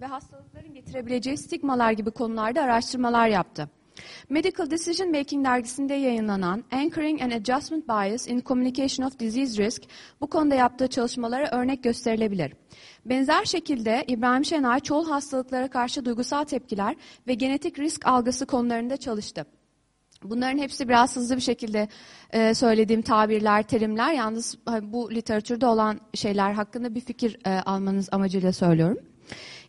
Ve hastalıkların getirebileceği stigmalar gibi konularda araştırmalar yaptı. Medical Decision Making dergisinde yayınlanan Anchoring and Adjustment Bias in Communication of Disease Risk bu konuda yaptığı çalışmalara örnek gösterilebilir. Benzer şekilde İbrahim Şenay çoğul hastalıklara karşı duygusal tepkiler ve genetik risk algısı konularında çalıştı. Bunların hepsi biraz hızlı bir şekilde e, söylediğim tabirler, terimler. Yalnız bu literatürde olan şeyler hakkında bir fikir e, almanız amacıyla söylüyorum.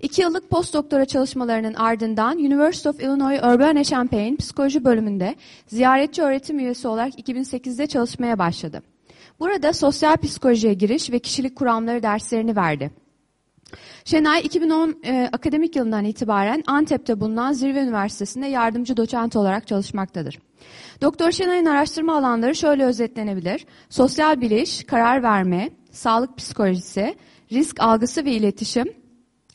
İki yıllık postdoktora çalışmalarının ardından University of Illinois Urbana-Champaign psikoloji bölümünde ziyaretçi öğretim üyesi olarak 2008'de çalışmaya başladı. Burada sosyal psikolojiye giriş ve kişilik kuramları derslerini verdi. Şenay 2010 e, akademik yılından itibaren Antep'te bulunan Zirve Üniversitesi'nde yardımcı doçent olarak çalışmaktadır. Doktor Şenay'ın araştırma alanları şöyle özetlenebilir. Sosyal biliş, karar verme, sağlık psikolojisi, risk algısı ve iletişim,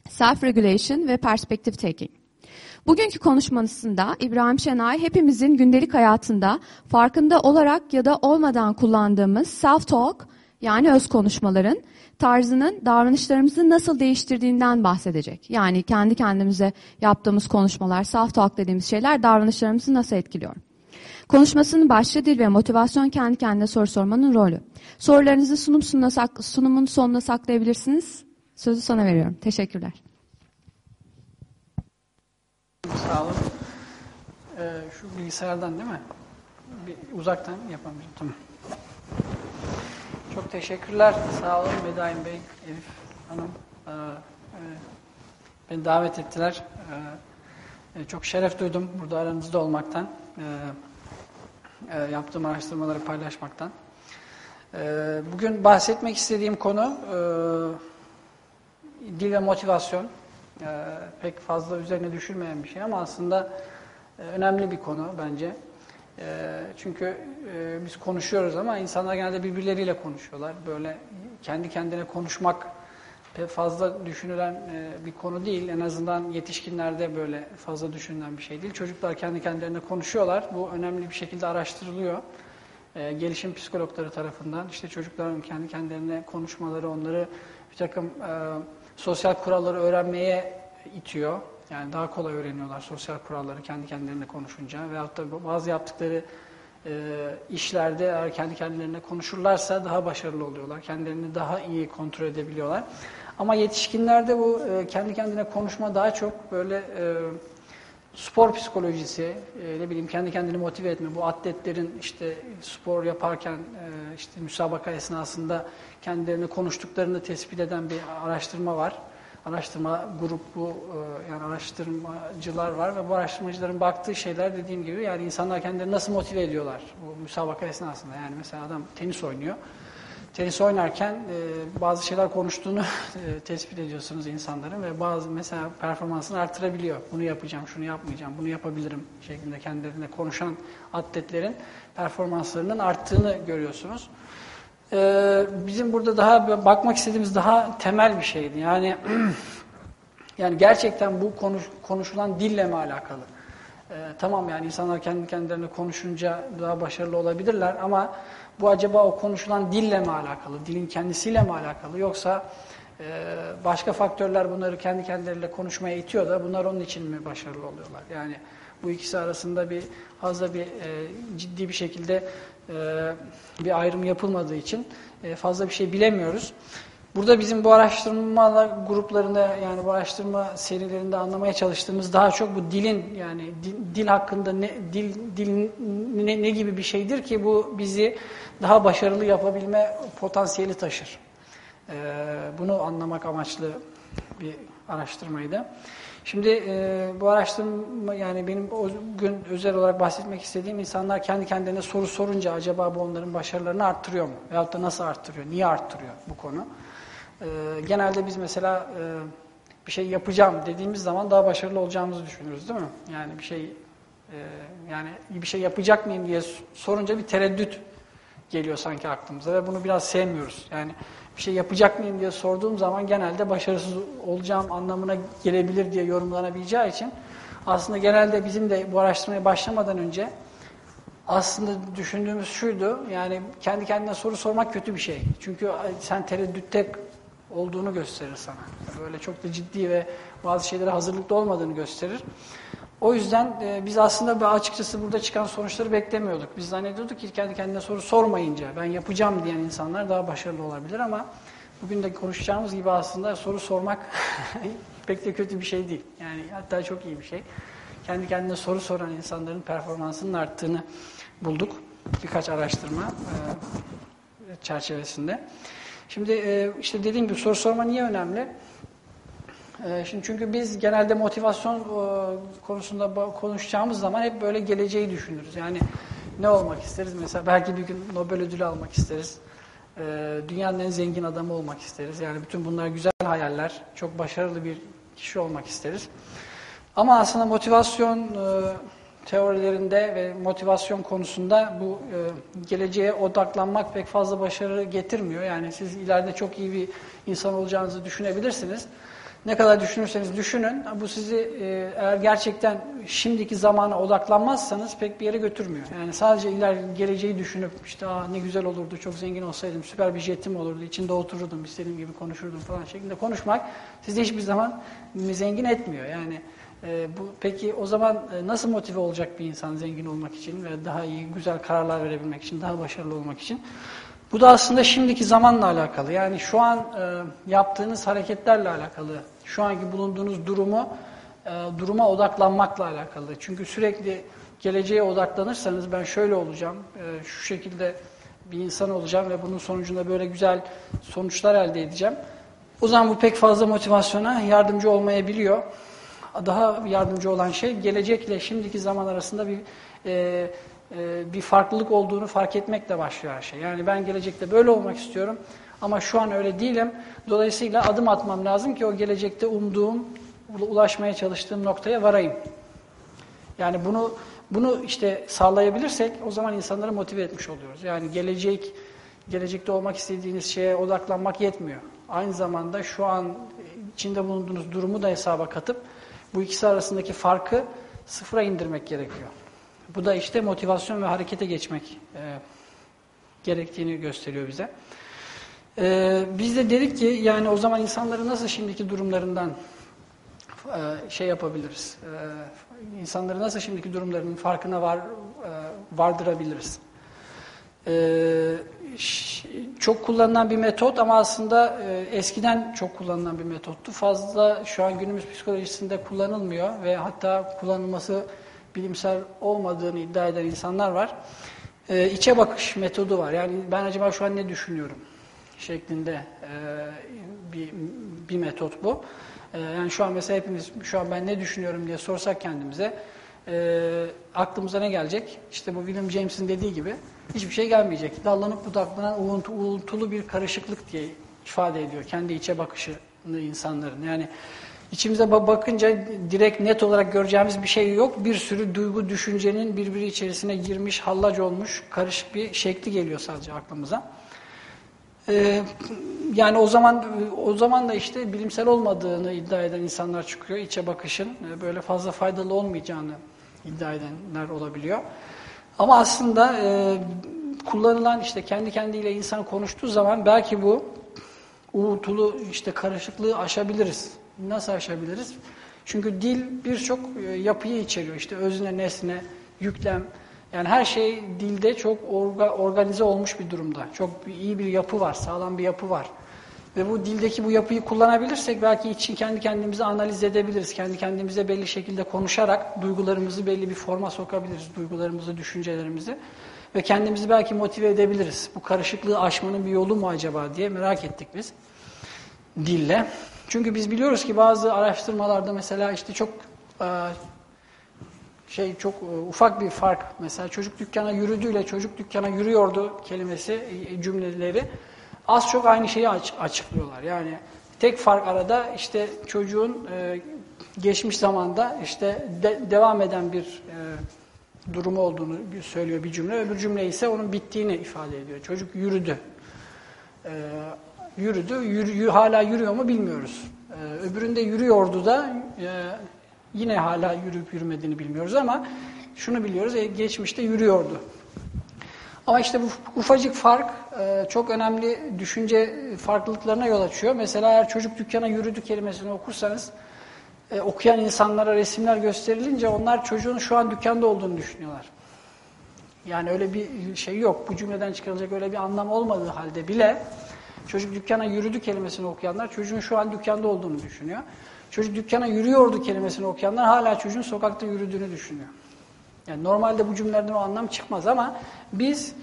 self-regulation ve perspective taking. Bugünkü konuşmasında İbrahim Şenay hepimizin gündelik hayatında farkında olarak ya da olmadan kullandığımız self-talk yani öz konuşmaların tarzının davranışlarımızı nasıl değiştirdiğinden bahsedecek. Yani kendi kendimize yaptığımız konuşmalar, self-talk dediğimiz şeyler davranışlarımızı nasıl etkiliyor? Konuşmasının başlığı dil ve motivasyon kendi kendine soru sormanın rolü. Sorularınızı sunum sunumun sonuna saklayabilirsiniz. Sözü sana veriyorum. Teşekkürler. Sağ olun. Ee, şu bilgisayardan değil mi? Bir, uzaktan yapamayacağım. Tamam. Çok teşekkürler. Sağ olun Medaim Bey, Elif Hanım. Ee, e, beni davet ettiler. Ee, çok şeref duydum burada aranızda olmaktan. Ee, e, yaptığım araştırmaları paylaşmaktan. Ee, bugün bahsetmek istediğim konu e, dil ve motivasyon e, pek fazla üzerine düşürmeyen bir şey ama aslında e, önemli bir konu bence. E, çünkü e, biz konuşuyoruz ama insanlar genelde birbirleriyle konuşuyorlar. Böyle kendi kendine konuşmak pek fazla düşünülen e, bir konu değil. En azından yetişkinlerde böyle fazla düşünülen bir şey değil. Çocuklar kendi kendilerine konuşuyorlar. Bu önemli bir şekilde araştırılıyor. E, gelişim psikologları tarafından. işte çocukların kendi kendilerine konuşmaları, onları bir takım... E, sosyal kuralları öğrenmeye itiyor. Yani daha kolay öğreniyorlar sosyal kuralları kendi kendilerine konuşunca. Veyahut da bazı yaptıkları e, işlerde eğer kendi kendilerine konuşurlarsa daha başarılı oluyorlar. Kendilerini daha iyi kontrol edebiliyorlar. Ama yetişkinlerde bu e, kendi kendine konuşma daha çok böyle e, spor psikolojisi, e, ne bileyim kendi kendini motive etme, bu atletlerin işte spor yaparken e, işte müsabaka esnasında kendilerini konuştuklarını tespit eden bir araştırma var. Araştırma grubu e, yani araştırmacılar var ve bu araştırmacıların baktığı şeyler dediğim gibi yani insanlar kendilerini nasıl motive ediyorlar bu müsabaka esnasında. Yani mesela adam tenis oynuyor tenis oynarken e, bazı şeyler konuştuğunu e, tespit ediyorsunuz insanların ve bazı mesela performansını artırabiliyor. Bunu yapacağım, şunu yapmayacağım, bunu yapabilirim şeklinde kendilerine konuşan atletlerin performanslarının arttığını görüyorsunuz. E, bizim burada daha bakmak istediğimiz daha temel bir şeydi. Yani yani gerçekten bu konuş, konuşulan dille mi alakalı? Ee, tamam yani insanlar kendi kendilerine konuşunca daha başarılı olabilirler ama bu acaba o konuşulan dille mi alakalı, dilin kendisiyle mi alakalı yoksa e, başka faktörler bunları kendi kendileriyle konuşmaya itiyor da bunlar onun için mi başarılı oluyorlar? Yani bu ikisi arasında bir fazla bir e, ciddi bir şekilde e, bir ayrım yapılmadığı için e, fazla bir şey bilemiyoruz. Burada bizim bu araştırma gruplarında yani bu araştırma serilerinde anlamaya çalıştığımız daha çok bu dilin yani dil, dil hakkında ne dil dil ne, ne gibi bir şeydir ki bu bizi daha başarılı yapabilme potansiyeli taşır. Ee, bunu anlamak amaçlı bir araştırmaydı. Şimdi e, bu araştırma yani benim o gün özel olarak bahsetmek istediğim insanlar kendi kendilerine soru sorunca acaba bu onların başarılarını arttırıyor mu? Veyahut da nasıl arttırıyor? Niye arttırıyor bu konu? E, genelde biz mesela e, bir şey yapacağım dediğimiz zaman daha başarılı olacağımızı düşünürüz değil mi? Yani bir şey e, yani bir şey yapacak mıyım diye sorunca bir tereddüt geliyor sanki aklımıza ve bunu biraz sevmiyoruz. Yani bir şey yapacak mıyım diye sorduğum zaman genelde başarısız olacağım anlamına gelebilir diye yorumlanabileceği için aslında genelde bizim de bu araştırmaya başlamadan önce aslında düşündüğümüz şuydu yani kendi kendine soru sormak kötü bir şey. Çünkü sen tereddütte olduğunu gösterir sana. Böyle çok da ciddi ve bazı şeylere hazırlıklı olmadığını gösterir. O yüzden e, biz aslında açıkçası burada çıkan sonuçları beklemiyorduk. Biz zannediyorduk ki kendi kendine soru sormayınca ben yapacağım diyen insanlar daha başarılı olabilir ama bugün de konuşacağımız gibi aslında soru sormak pek de kötü bir şey değil. Yani hatta çok iyi bir şey. Kendi kendine soru soran insanların performansının arttığını bulduk. Birkaç araştırma e, çerçevesinde. Şimdi e, işte dediğim gibi soru sorma niye önemli? E, şimdi çünkü biz genelde motivasyon e, konusunda konuşacağımız zaman hep böyle geleceği düşünürüz. Yani ne olmak isteriz? Mesela belki bir gün Nobel ödülü almak isteriz. Dünyanın en zengin adamı olmak isteriz. Yani bütün bunlar güzel hayaller. Çok başarılı bir kişi olmak isteriz. Ama aslında motivasyon teorilerinde ve motivasyon konusunda bu e, geleceğe odaklanmak pek fazla başarı getirmiyor. Yani siz ileride çok iyi bir insan olacağınızı düşünebilirsiniz. Ne kadar düşünürseniz düşünün. Bu sizi e, eğer gerçekten şimdiki zamana odaklanmazsanız pek bir yere götürmüyor. Yani sadece iler geleceği düşünüp işte Aa, ne güzel olurdu, çok zengin olsaydım, süper bir jetim olurdu, içinde otururdum, istediğim gibi konuşurdum falan şeklinde konuşmak sizi hiçbir zaman zengin etmiyor. Yani e, bu, peki o zaman e, nasıl motive olacak bir insan zengin olmak için ve daha iyi, güzel kararlar verebilmek için, daha başarılı olmak için? Bu da aslında şimdiki zamanla alakalı. Yani şu an e, yaptığınız hareketlerle alakalı. Şu anki bulunduğunuz durumu, e, duruma odaklanmakla alakalı. Çünkü sürekli geleceğe odaklanırsanız ben şöyle olacağım, e, şu şekilde bir insan olacağım ve bunun sonucunda böyle güzel sonuçlar elde edeceğim. O zaman bu pek fazla motivasyona yardımcı olmayabiliyor daha yardımcı olan şey gelecekle şimdiki zaman arasında bir e, e, bir farklılık olduğunu fark etmekle başlıyor her şey. Yani ben gelecekte böyle olmak istiyorum ama şu an öyle değilim. Dolayısıyla adım atmam lazım ki o gelecekte umduğum, ulaşmaya çalıştığım noktaya varayım. Yani bunu bunu işte sağlayabilirsek o zaman insanları motive etmiş oluyoruz. Yani gelecek gelecekte olmak istediğiniz şeye odaklanmak yetmiyor. Aynı zamanda şu an içinde bulunduğunuz durumu da hesaba katıp bu ikisi arasındaki farkı sıfıra indirmek gerekiyor. Bu da işte motivasyon ve harekete geçmek e, gerektiğini gösteriyor bize. E, biz de dedik ki yani o zaman insanları nasıl şimdiki durumlarından e, şey yapabiliriz? E, insanları nasıl şimdiki durumlarının farkına var e, vardırabiliriz? E, çok kullanılan bir metot ama aslında e, eskiden çok kullanılan bir metottu. Fazla şu an günümüz psikolojisinde kullanılmıyor ve hatta kullanılması bilimsel olmadığını iddia eden insanlar var. E, içe bakış metodu var. Yani ben acaba şu an ne düşünüyorum şeklinde e, bir, bir metot bu. E, yani şu an mesela hepimiz şu an ben ne düşünüyorum diye sorsak kendimize e, aklımıza ne gelecek? İşte bu William James'in dediği gibi hiçbir şey gelmeyecek. Dallanıp budaklanan uğultulu bir karışıklık diye ifade ediyor kendi içe bakışını insanların. Yani içimize bakınca direkt net olarak göreceğimiz bir şey yok. Bir sürü duygu, düşüncenin birbiri içerisine girmiş, hallac olmuş, karışık bir şekli geliyor sadece aklımıza. Ee, yani o zaman o zaman da işte bilimsel olmadığını iddia eden insanlar çıkıyor. İçe bakışın böyle fazla faydalı olmayacağını iddia edenler olabiliyor. Ama aslında e, kullanılan işte kendi kendiyle insan konuştuğu zaman belki bu uğultulu işte karışıklığı aşabiliriz. Nasıl aşabiliriz? Çünkü dil birçok e, yapıyı içeriyor. İşte özne, nesne, yüklem. Yani her şey dilde çok orga, organize olmuş bir durumda. Çok iyi bir yapı var, sağlam bir yapı var. Ve bu dildeki bu yapıyı kullanabilirsek belki için kendi kendimizi analiz edebiliriz. Kendi kendimize belli şekilde konuşarak duygularımızı belli bir forma sokabiliriz. Duygularımızı, düşüncelerimizi. Ve kendimizi belki motive edebiliriz. Bu karışıklığı aşmanın bir yolu mu acaba diye merak ettik biz dille. Çünkü biz biliyoruz ki bazı araştırmalarda mesela işte çok e, şey çok e, ufak bir fark mesela çocuk dükkana yürüdüğüyle çocuk dükkana yürüyordu kelimesi e, cümleleri az çok aynı şeyi açıklıyorlar. Yani tek fark arada işte çocuğun geçmiş zamanda işte de, devam eden bir durumu olduğunu söylüyor bir cümle. Öbür cümle ise onun bittiğini ifade ediyor. Çocuk yürüdü. yürüdü. Yürü, hala yürüyor mu bilmiyoruz. öbüründe yürüyordu da Yine hala yürüyüp yürümediğini bilmiyoruz ama şunu biliyoruz, e, geçmişte yürüyordu. Ama işte bu ufacık fark e, çok önemli düşünce farklılıklarına yol açıyor. Mesela eğer çocuk dükkana yürüdü kelimesini okursanız, e, okuyan insanlara resimler gösterilince onlar çocuğun şu an dükkanda olduğunu düşünüyorlar. Yani öyle bir şey yok. Bu cümleden çıkarılacak öyle bir anlam olmadığı halde bile çocuk dükkana yürüdü kelimesini okuyanlar çocuğun şu an dükkanda olduğunu düşünüyor. Çocuk dükkana yürüyordu kelimesini okuyanlar hala çocuğun sokakta yürüdüğünü düşünüyor. Yani normalde bu cümlelerden o anlam çıkmaz ama biz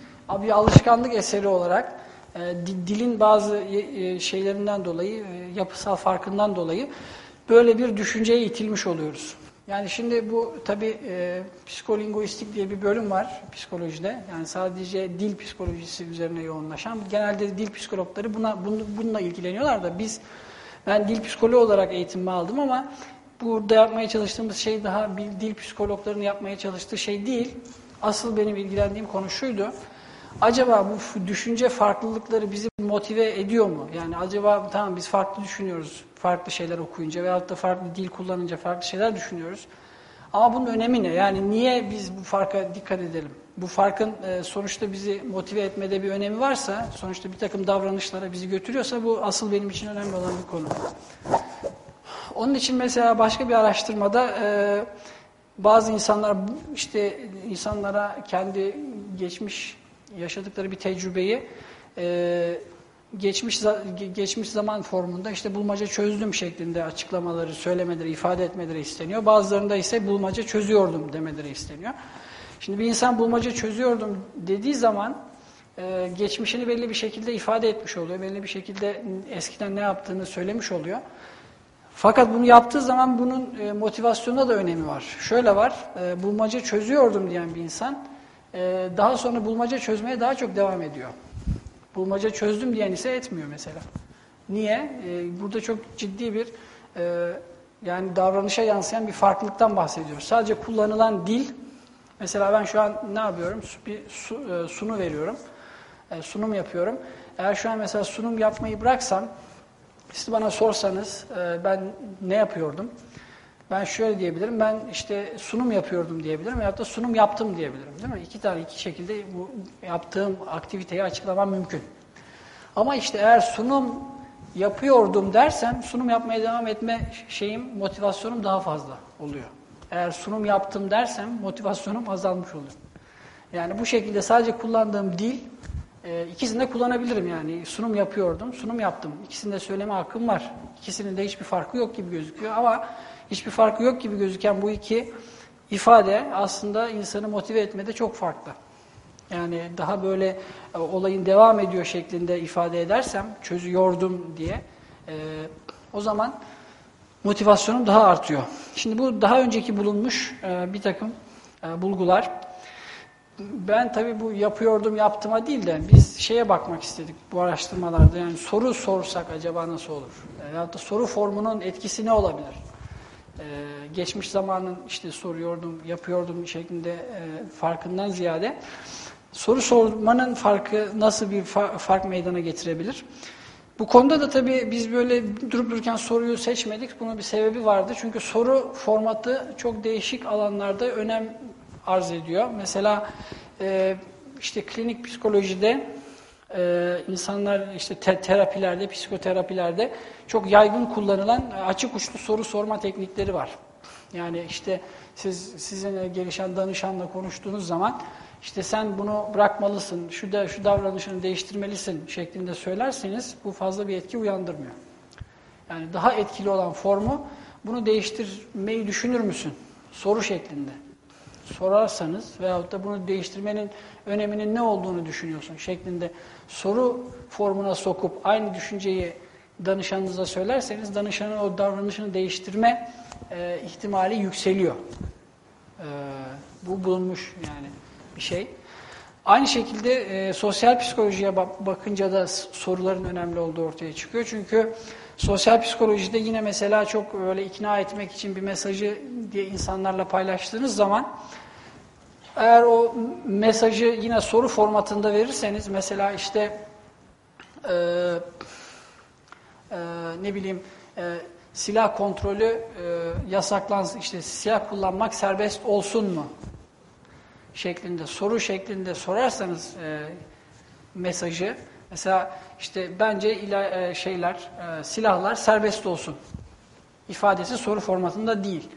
bir alışkanlık eseri olarak e, dilin bazı e, şeylerinden dolayı, e, yapısal farkından dolayı böyle bir düşünceye itilmiş oluyoruz. Yani şimdi bu tabi e, psikolinguistik diye bir bölüm var psikolojide. Yani sadece dil psikolojisi üzerine yoğunlaşan. Genelde dil psikologları buna bununla ilgileniyorlar da biz ben dil psikoloğu olarak eğitimimi aldım ama burada yapmaya çalıştığımız şey daha bir dil psikologlarının yapmaya çalıştığı şey değil. Asıl benim ilgilendiğim konu şuydu. Acaba bu düşünce farklılıkları bizi motive ediyor mu? Yani acaba tamam biz farklı düşünüyoruz, farklı şeyler okuyunca veyahut da farklı dil kullanınca farklı şeyler düşünüyoruz. Ama bunun önemi ne? Yani niye biz bu farka dikkat edelim? Bu farkın e, sonuçta bizi motive etmede bir önemi varsa, sonuçta bir takım davranışlara bizi götürüyorsa bu asıl benim için önemli olan bir konu. Onun için mesela başka bir araştırmada e, bazı insanlar işte insanlara kendi geçmiş yaşadıkları bir tecrübeyi e, geçmiş geçmiş zaman formunda işte bulmaca çözdüm şeklinde açıklamaları, söylemeleri, ifade etmeleri isteniyor. Bazılarında ise bulmaca çözüyordum demeleri isteniyor. Şimdi bir insan bulmaca çözüyordum dediği zaman e, geçmişini belli bir şekilde ifade etmiş oluyor. Belli bir şekilde eskiden ne yaptığını söylemiş oluyor. Fakat bunu yaptığı zaman bunun e, motivasyonuna da önemi var. Şöyle var, e, bulmaca çözüyordum diyen bir insan e, daha sonra bulmaca çözmeye daha çok devam ediyor. Bulmaca çözdüm diyen ise etmiyor mesela. Niye? E, burada çok ciddi bir e, yani davranışa yansıyan bir farklılıktan bahsediyoruz. Sadece kullanılan dil, mesela ben şu an ne yapıyorum? Bir e, sunu veriyorum, e, sunum yapıyorum. Eğer şu an mesela sunum yapmayı bıraksam, siz bana sorsanız ben ne yapıyordum? Ben şöyle diyebilirim, ben işte sunum yapıyordum diyebilirim veyahut da sunum yaptım diyebilirim değil mi? İki tane, iki şekilde bu yaptığım aktiviteyi açıklamam mümkün. Ama işte eğer sunum yapıyordum dersem, sunum yapmaya devam etme şeyim, motivasyonum daha fazla oluyor. Eğer sunum yaptım dersem, motivasyonum azalmış oluyor. Yani bu şekilde sadece kullandığım dil, e, ikisini de kullanabilirim yani. Sunum yapıyordum, sunum yaptım. İkisinde de söyleme hakkım var. İkisinin de hiçbir farkı yok gibi gözüküyor ama hiçbir farkı yok gibi gözüken bu iki ifade aslında insanı motive etmede çok farklı. Yani daha böyle e, olayın devam ediyor şeklinde ifade edersem, çözüyordum diye, e, o zaman motivasyonum daha artıyor. Şimdi bu daha önceki bulunmuş e, bir takım e, bulgular. Ben tabii bu yapıyordum yaptıma değil de biz şeye bakmak istedik bu araştırmalarda. Yani soru sorsak acaba nasıl olur? Ya da soru formunun etkisi ne olabilir? Ee, geçmiş zamanın işte soruyordum, yapıyordum şeklinde e, farkından ziyade soru sormanın farkı nasıl bir fa fark meydana getirebilir? Bu konuda da tabii biz böyle durup dururken soruyu seçmedik. Bunun bir sebebi vardı. Çünkü soru formatı çok değişik alanlarda önem arz ediyor. Mesela e, işte klinik psikolojide e, insanlar işte te terapilerde, psikoterapilerde çok yaygın kullanılan açık uçlu soru sorma teknikleri var. Yani işte siz sizin gelişen danışanla konuştuğunuz zaman işte sen bunu bırakmalısın, şu da şu davranışını değiştirmelisin şeklinde söylerseniz bu fazla bir etki uyandırmıyor. Yani daha etkili olan formu bunu değiştirmeyi düşünür müsün? Soru şeklinde. Sorarsanız veyahut da bunu değiştirmenin öneminin ne olduğunu düşünüyorsun şeklinde soru formuna sokup aynı düşünceyi danışanınıza söylerseniz danışanın o davranışını değiştirme e, ihtimali yükseliyor. E, bu bulunmuş yani bir şey. Aynı şekilde e, sosyal psikolojiye bak bakınca da soruların önemli olduğu ortaya çıkıyor. Çünkü sosyal psikolojide yine mesela çok öyle ikna etmek için bir mesajı diye insanlarla paylaştığınız zaman eğer o mesajı yine soru formatında verirseniz mesela işte e, e, ne bileyim e, silah kontrolü e, yasaklansın işte silah kullanmak serbest olsun mu şeklinde soru şeklinde sorarsanız e, mesajı mesela işte bence ila, e, şeyler e, silahlar serbest olsun ifadesi soru formatında değil.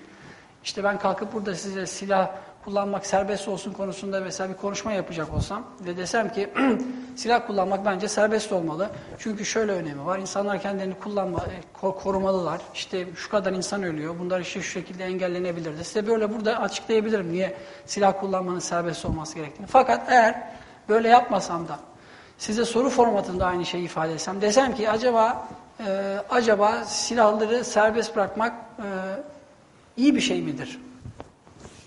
İşte ben kalkıp burada size silah kullanmak serbest olsun konusunda mesela bir konuşma yapacak olsam ve desem ki silah kullanmak bence serbest olmalı. Çünkü şöyle önemi var. İnsanlar kendilerini kullanma, e, korumalılar. İşte şu kadar insan ölüyor. Bunlar işte şu şekilde engellenebilirdi. Size böyle burada açıklayabilirim niye silah kullanmanın serbest olması gerektiğini. Fakat eğer böyle yapmasam da size soru formatında aynı şeyi ifade etsem desem ki acaba e, acaba silahları serbest bırakmak e, iyi bir şey midir?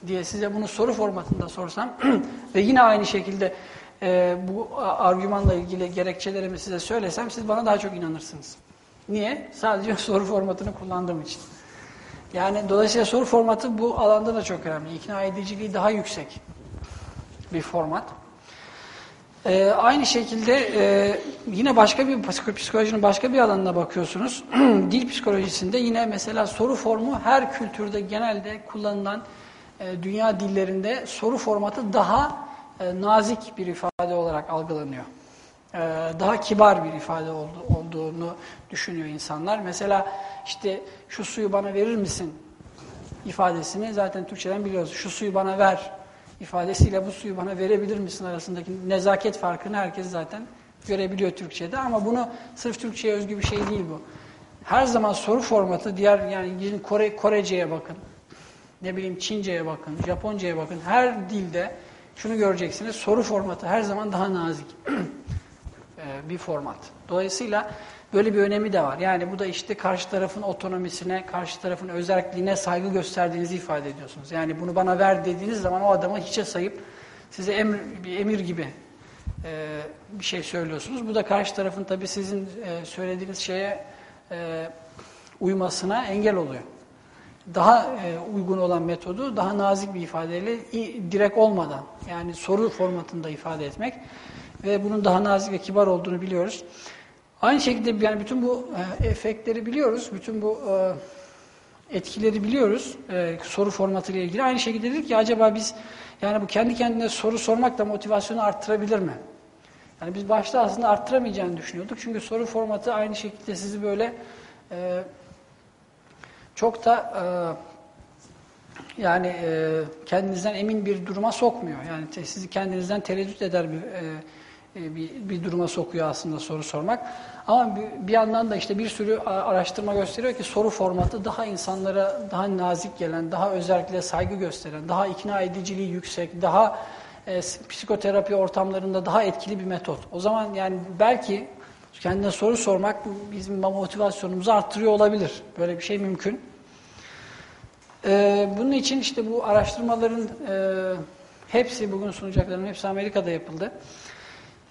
Diye size bunu soru formatında sorsam ve yine aynı şekilde e, bu argümanla ilgili gerekçelerimi size söylesem siz bana daha çok inanırsınız. Niye? Sadece soru formatını kullandığım için. Yani dolayısıyla soru formatı bu alanda da çok önemli. İkna ediciliği daha yüksek bir format. Ee, aynı şekilde e, yine başka bir psikolojinin başka bir alanına bakıyorsunuz. Dil psikolojisinde yine mesela soru formu her kültürde genelde kullanılan e, dünya dillerinde soru formatı daha e, nazik bir ifade olarak algılanıyor. E, daha kibar bir ifade olduğunu düşünüyor insanlar. Mesela işte şu suyu bana verir misin ifadesini zaten Türkçeden biliyoruz. Şu suyu bana ver ifadesiyle bu suyu bana verebilir misin arasındaki nezaket farkını herkes zaten görebiliyor Türkçe'de. Ama bunu sırf Türkçe'ye özgü bir şey değil bu. Her zaman soru formatı diğer yani Kore, Korece'ye bakın ne bileyim Çince'ye bakın, Japonca'ya bakın. Her dilde şunu göreceksiniz. Soru formatı her zaman daha nazik ee, bir format. Dolayısıyla böyle bir önemi de var. Yani bu da işte karşı tarafın otonomisine, karşı tarafın özelliğine saygı gösterdiğinizi ifade ediyorsunuz. Yani bunu bana ver dediğiniz zaman o adamı hiçe sayıp size emir, bir emir gibi e, bir şey söylüyorsunuz. Bu da karşı tarafın tabii sizin e, söylediğiniz şeye e, uymasına engel oluyor daha e, uygun olan metodu daha nazik bir ifadeyle direkt olmadan yani soru formatında ifade etmek ve bunun daha nazik ve kibar olduğunu biliyoruz. Aynı şekilde yani bütün bu e, efektleri biliyoruz, bütün bu e, etkileri biliyoruz soru formatı ile ilgili. Aynı şekilde dedik ki acaba biz yani bu kendi kendine soru sormak da motivasyonu arttırabilir mi? Yani biz başta aslında arttıramayacağını düşünüyorduk. Çünkü soru formatı aynı şekilde sizi böyle çok da e, yani e, kendinizden emin bir duruma sokmuyor. Yani te, sizi kendinizden tereddüt eder bir, e, e, bir, bir duruma sokuyor aslında soru sormak. Ama bir, bir yandan da işte bir sürü araştırma gösteriyor ki soru formatı daha insanlara daha nazik gelen, daha özellikle saygı gösteren, daha ikna ediciliği yüksek, daha e, psikoterapi ortamlarında daha etkili bir metot. O zaman yani belki kendine soru sormak bizim motivasyonumuzu arttırıyor olabilir. Böyle bir şey mümkün. Ee, bunun için işte bu araştırmaların e, hepsi, bugün sunacaklarının hepsi Amerika'da yapıldı.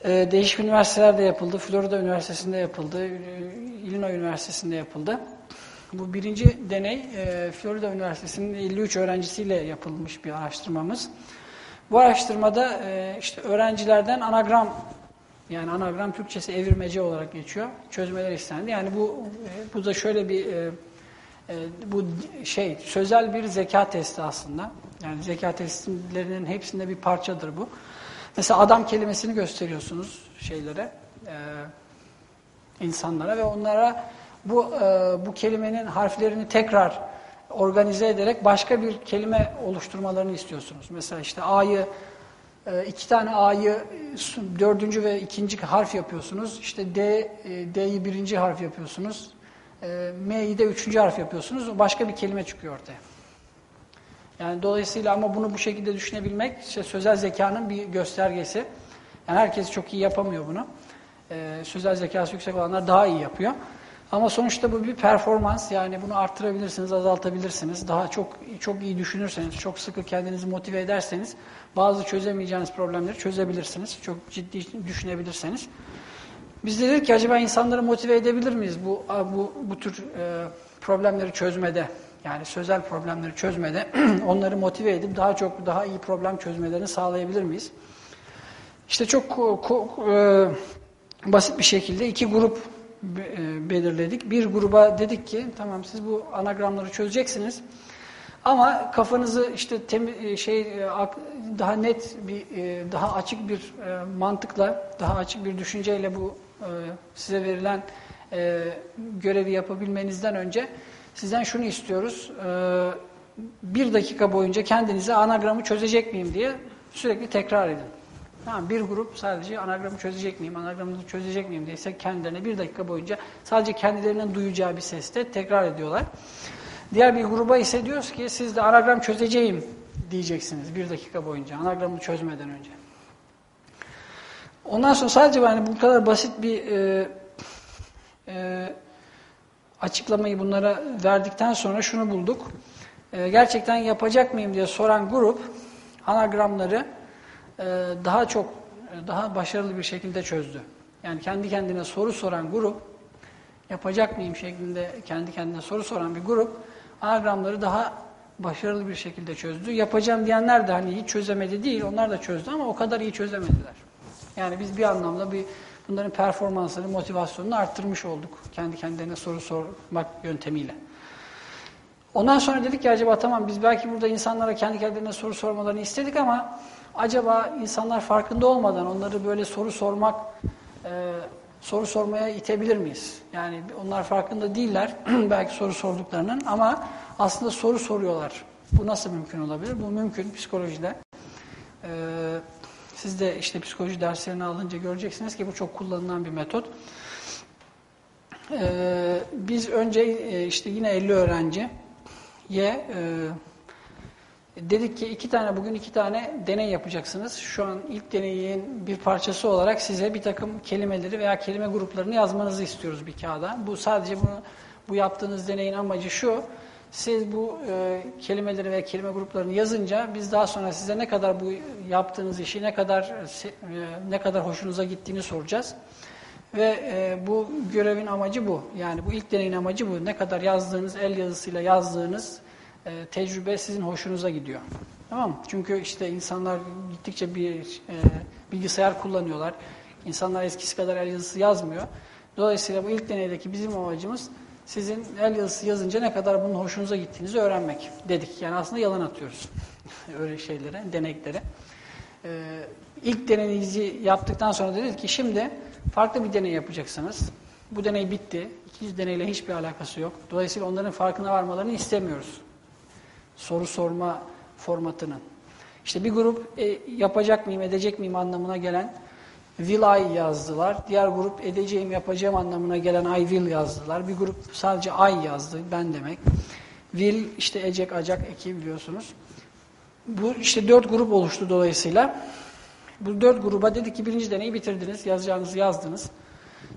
Ee, değişik üniversitelerde yapıldı. Florida Üniversitesi'nde yapıldı. Illinois Üniversitesi'nde yapıldı. Bu birinci deney e, Florida Üniversitesi'nin 53 öğrencisiyle yapılmış bir araştırmamız. Bu araştırmada e, işte öğrencilerden anagram Yani anagram Türkçesi evirmece olarak geçiyor. Çözmeler istendi. Yani bu e, bu da şöyle bir e, e, bu şey sözel bir zeka testi aslında. Yani zeka testlerinin hepsinde bir parçadır bu. Mesela adam kelimesini gösteriyorsunuz şeylere, e, insanlara ve onlara bu e, bu kelimenin harflerini tekrar organize ederek başka bir kelime oluşturmalarını istiyorsunuz. Mesela işte A'yı iki tane A'yı dördüncü ve ikinci harf yapıyorsunuz. İşte D, e, D'yi birinci harf yapıyorsunuz. E, M'yi de üçüncü harf yapıyorsunuz. Başka bir kelime çıkıyor ortaya. Yani dolayısıyla ama bunu bu şekilde düşünebilmek işte sözel zekanın bir göstergesi. Yani herkes çok iyi yapamıyor bunu. Ee, sözel zekası yüksek olanlar daha iyi yapıyor. Ama sonuçta bu bir performans. Yani bunu arttırabilirsiniz, azaltabilirsiniz. Daha çok çok iyi düşünürseniz, çok sıkı kendinizi motive ederseniz bazı çözemeyeceğiniz problemleri çözebilirsiniz. Çok ciddi düşünebilirseniz. Biz de dedik ki acaba insanları motive edebilir miyiz bu bu bu tür e, problemleri çözmede? Yani sözel problemleri çözmede onları motive edip daha çok daha iyi problem çözmelerini sağlayabilir miyiz? İşte çok e, basit bir şekilde iki grup e, belirledik. Bir gruba dedik ki tamam siz bu anagramları çözeceksiniz. Ama kafanızı işte temi, şey e, daha net bir daha açık bir mantıkla, daha açık bir düşünceyle bu size verilen görevi yapabilmenizden önce Sizden şunu istiyoruz. Bir dakika boyunca kendinize anagramı çözecek miyim diye sürekli tekrar edin. Tamam, bir grup sadece anagramı çözecek miyim, anagramı çözecek miyim diye kendilerine bir dakika boyunca sadece kendilerinin duyacağı bir seste tekrar ediyorlar. Diğer bir gruba ise diyoruz ki siz de anagram çözeceğim diyeceksiniz bir dakika boyunca anagramı çözmeden önce. Ondan sonra sadece yani bu kadar basit bir e, e, açıklamayı bunlara verdikten sonra şunu bulduk. E, gerçekten yapacak mıyım diye soran grup anagramları daha çok, e, daha başarılı bir şekilde çözdü. Yani kendi kendine soru soran grup, yapacak mıyım şeklinde kendi kendine soru soran bir grup, anagramları daha başarılı bir şekilde çözdü. Yapacağım diyenler de hani hiç çözemedi değil, onlar da çözdü ama o kadar iyi çözemediler. Yani biz bir anlamda bir bunların performansını, motivasyonunu arttırmış olduk. Kendi kendine soru sormak yöntemiyle. Ondan sonra dedik ki acaba tamam biz belki burada insanlara kendi kendilerine soru sormalarını istedik ama acaba insanlar farkında olmadan onları böyle soru sormak, e, soru sormaya itebilir miyiz? Yani onlar farkında değiller belki soru sorduklarının ama aslında soru soruyorlar. Bu nasıl mümkün olabilir? Bu mümkün psikolojide. Ee, siz de işte psikoloji derslerini alınca göreceksiniz ki bu çok kullanılan bir metot. Ee, biz önce e, işte yine 50 öğrenciye e, dedik ki iki tane bugün iki tane deney yapacaksınız. Şu an ilk deneyin bir parçası olarak size bir takım kelimeleri veya kelime gruplarını yazmanızı istiyoruz bir kağıda. Bu sadece bunu bu yaptığınız deneyin amacı şu. Siz bu e, kelimeleri ve kelime gruplarını yazınca biz daha sonra size ne kadar bu yaptığınız işi ne kadar e, ne kadar hoşunuza gittiğini soracağız. Ve e, bu görevin amacı bu. Yani bu ilk deneyin amacı bu. Ne kadar yazdığınız, el yazısıyla yazdığınız e, tecrübe sizin hoşunuza gidiyor. Tamam mı? Çünkü işte insanlar gittikçe bir e, bilgisayar kullanıyorlar. İnsanlar eskisi kadar el yazısı yazmıyor. Dolayısıyla bu ilk deneydeki bizim amacımız sizin el yazısı yazınca ne kadar bunun hoşunuza gittiğinizi öğrenmek dedik. Yani aslında yalan atıyoruz öyle şeylere, deneklere. Ee, ilk deneyinizi yaptıktan sonra dedik ki şimdi farklı bir deney yapacaksınız. Bu deney bitti. İkinci deneyle hiçbir alakası yok. Dolayısıyla onların farkına varmalarını istemiyoruz. Soru sorma formatının. İşte bir grup e, yapacak mıyım, edecek miyim anlamına gelen will I yazdılar. Diğer grup edeceğim, yapacağım anlamına gelen I will yazdılar. Bir grup sadece I yazdı, ben demek. Will işte ecek, acak, eki biliyorsunuz. Bu işte dört grup oluştu dolayısıyla. Bu dört gruba dedik ki birinci deneyi bitirdiniz, yazacağınızı yazdınız.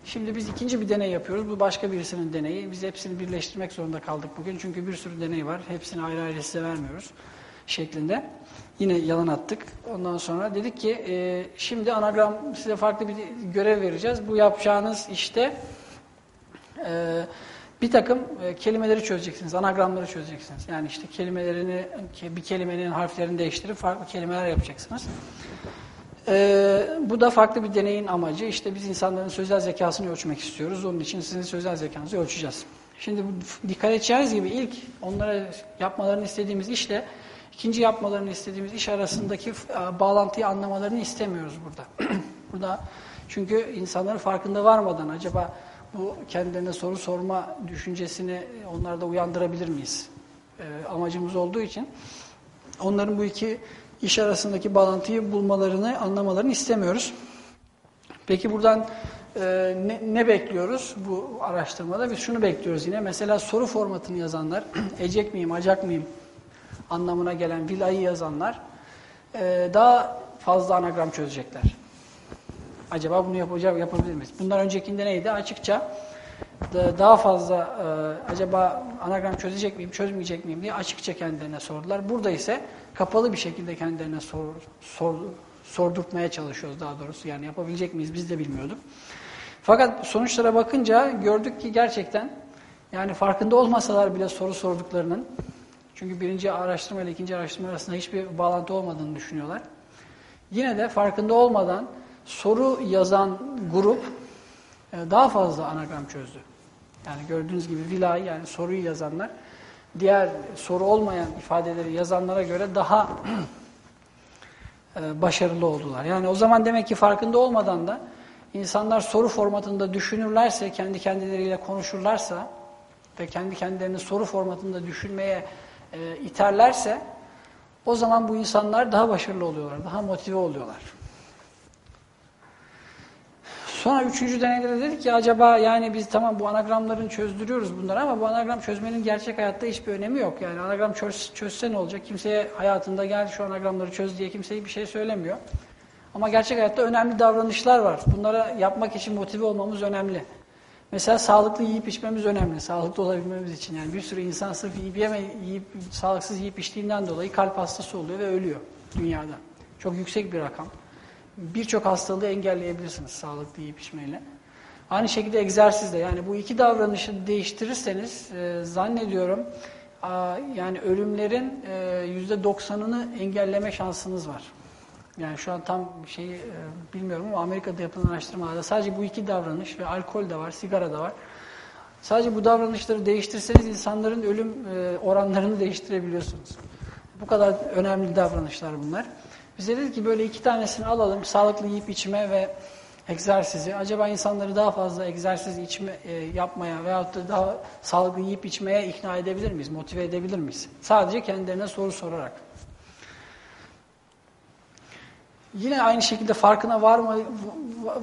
Şimdi biz ikinci bir deney yapıyoruz. Bu başka birisinin deneyi. Biz hepsini birleştirmek zorunda kaldık bugün. Çünkü bir sürü deney var. Hepsini ayrı ayrı size vermiyoruz şeklinde. Yine yalan attık. Ondan sonra dedik ki e, şimdi anagram size farklı bir görev vereceğiz. Bu yapacağınız işte e, bir takım e, kelimeleri çözeceksiniz. Anagramları çözeceksiniz. Yani işte kelimelerini bir kelimenin harflerini değiştirip farklı kelimeler yapacaksınız. Ee, bu da farklı bir deneyin amacı. İşte biz insanların sözel zekasını ölçmek istiyoruz. Onun için sizin sözel zekanızı ölçeceğiz. Şimdi dikkat edeceğiniz gibi ilk onlara yapmalarını istediğimiz işle ikinci yapmalarını istediğimiz iş arasındaki bağlantıyı anlamalarını istemiyoruz burada. burada çünkü insanların farkında varmadan acaba bu kendilerine soru sorma düşüncesini onlarda uyandırabilir miyiz? Ee, amacımız olduğu için onların bu iki iş arasındaki bağlantıyı bulmalarını, anlamalarını istemiyoruz. Peki buradan e, ne, ne bekliyoruz bu araştırmada? Biz şunu bekliyoruz yine. Mesela soru formatını yazanlar, ecek miyim, acak mıyım anlamına gelen vilayı yazanlar e, daha fazla anagram çözecekler. Acaba bunu yapacak, yapabilir miyiz? Bundan öncekinde neydi? Açıkça daha fazla e, acaba anagram çözecek miyim, çözmeyecek miyim diye açıkça kendilerine sordular. Burada ise kapalı bir şekilde kendilerine sor, sor, sordurtmaya çalışıyoruz daha doğrusu. Yani yapabilecek miyiz biz de bilmiyorduk. Fakat sonuçlara bakınca gördük ki gerçekten yani farkında olmasalar bile soru sorduklarının çünkü birinci araştırma ile ikinci araştırma arasında hiçbir bağlantı olmadığını düşünüyorlar. Yine de farkında olmadan soru yazan grup daha fazla anagram çözdü. Yani gördüğünüz gibi vilayı yani soruyu yazanlar diğer soru olmayan ifadeleri yazanlara göre daha e, başarılı oldular. Yani o zaman demek ki farkında olmadan da insanlar soru formatında düşünürlerse, kendi kendileriyle konuşurlarsa ve kendi kendilerini soru formatında düşünmeye e, iterlerse o zaman bu insanlar daha başarılı oluyorlar, daha motive oluyorlar. Sonra üçüncü deneyde de dedik ki acaba yani biz tamam bu anagramların çözdürüyoruz bunları ama bu anagram çözmenin gerçek hayatta hiçbir önemi yok. Yani anagram çöz, çözse ne olacak? Kimseye hayatında gel şu anagramları çöz diye kimseye bir şey söylemiyor. Ama gerçek hayatta önemli davranışlar var. Bunlara yapmak için motive olmamız önemli. Mesela sağlıklı yiyip içmemiz önemli. Sağlıklı olabilmemiz için. Yani bir sürü insan sırf yiyip, yeme, yiyip sağlıksız yiyip içtiğinden dolayı kalp hastası oluyor ve ölüyor dünyada. Çok yüksek bir rakam birçok hastalığı engelleyebilirsiniz sağlıklı yiyip içmeyle. Aynı şekilde egzersizde yani bu iki davranışı değiştirirseniz e, zannediyorum a, yani ölümlerin e, yüzde doksanını engelleme şansınız var. Yani şu an tam şeyi e, bilmiyorum ama Amerika'da yapılan araştırmalarda sadece bu iki davranış ve alkol de var, sigara da var. Sadece bu davranışları değiştirseniz insanların ölüm e, oranlarını değiştirebiliyorsunuz. Bu kadar önemli davranışlar bunlar. Biz dedik ki böyle iki tanesini alalım. Sağlıklı yiyip içme ve egzersizi. Acaba insanları daha fazla egzersiz içme, e, yapmaya veyahut da daha sağlıklı yiyip içmeye ikna edebilir miyiz? Motive edebilir miyiz? Sadece kendilerine soru sorarak. Yine aynı şekilde farkına varma,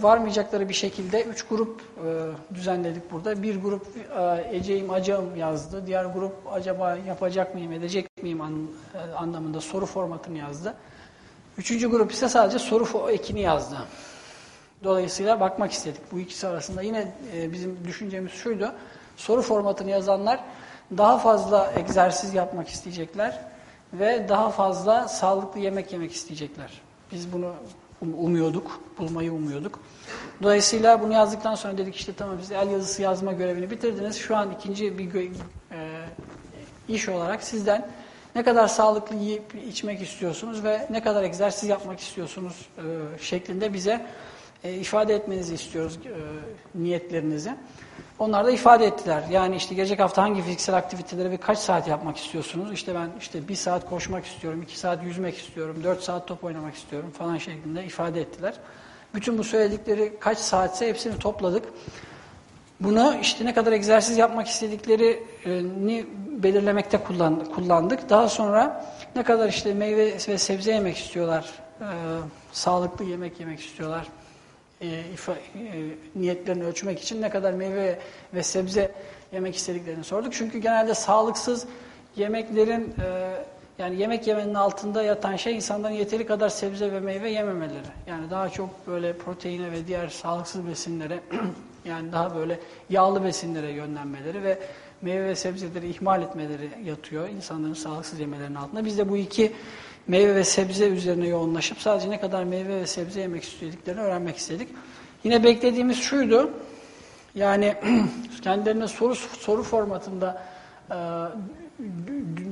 varmayacakları bir şekilde üç grup e, düzenledik burada. Bir grup e, eceyim acağım yazdı. Diğer grup acaba yapacak mıyım edecek miyim an, e, anlamında soru formatını yazdı. Üçüncü grup ise sadece soru ekini yazdı. Dolayısıyla bakmak istedik. Bu ikisi arasında yine e, bizim düşüncemiz şuydu. Soru formatını yazanlar daha fazla egzersiz yapmak isteyecekler ve daha fazla sağlıklı yemek yemek isteyecekler. Biz bunu um umuyorduk, bulmayı umuyorduk. Dolayısıyla bunu yazdıktan sonra dedik işte tamam biz el yazısı yazma görevini bitirdiniz. Şu an ikinci bir e, iş olarak sizden ne kadar sağlıklı yiyip içmek istiyorsunuz ve ne kadar egzersiz yapmak istiyorsunuz e, şeklinde bize e, ifade etmenizi istiyoruz e, niyetlerinizi. Onlar da ifade ettiler. Yani işte gelecek hafta hangi fiziksel aktiviteleri ve kaç saat yapmak istiyorsunuz? İşte ben işte bir saat koşmak istiyorum, iki saat yüzmek istiyorum, dört saat top oynamak istiyorum falan şeklinde ifade ettiler. Bütün bu söyledikleri kaç saatse hepsini topladık. Bunu işte ne kadar egzersiz yapmak istediklerini belirlemekte kullandık. Daha sonra ne kadar işte meyve ve sebze yemek istiyorlar, e, sağlıklı yemek yemek istiyorlar, e, ifa, e, niyetlerini ölçmek için ne kadar meyve ve sebze yemek istediklerini sorduk. Çünkü genelde sağlıksız yemeklerin e, yani yemek yemenin altında yatan şey insanların yeteri kadar sebze ve meyve yememeleri. Yani daha çok böyle proteine ve diğer sağlıksız besinlere yani daha böyle yağlı besinlere yönlenmeleri ve meyve ve sebzeleri ihmal etmeleri yatıyor insanların sağlıksız yemelerinin altında. Biz de bu iki meyve ve sebze üzerine yoğunlaşıp sadece ne kadar meyve ve sebze yemek istediklerini öğrenmek istedik. Yine beklediğimiz şuydu, yani kendilerine soru soru formatında e,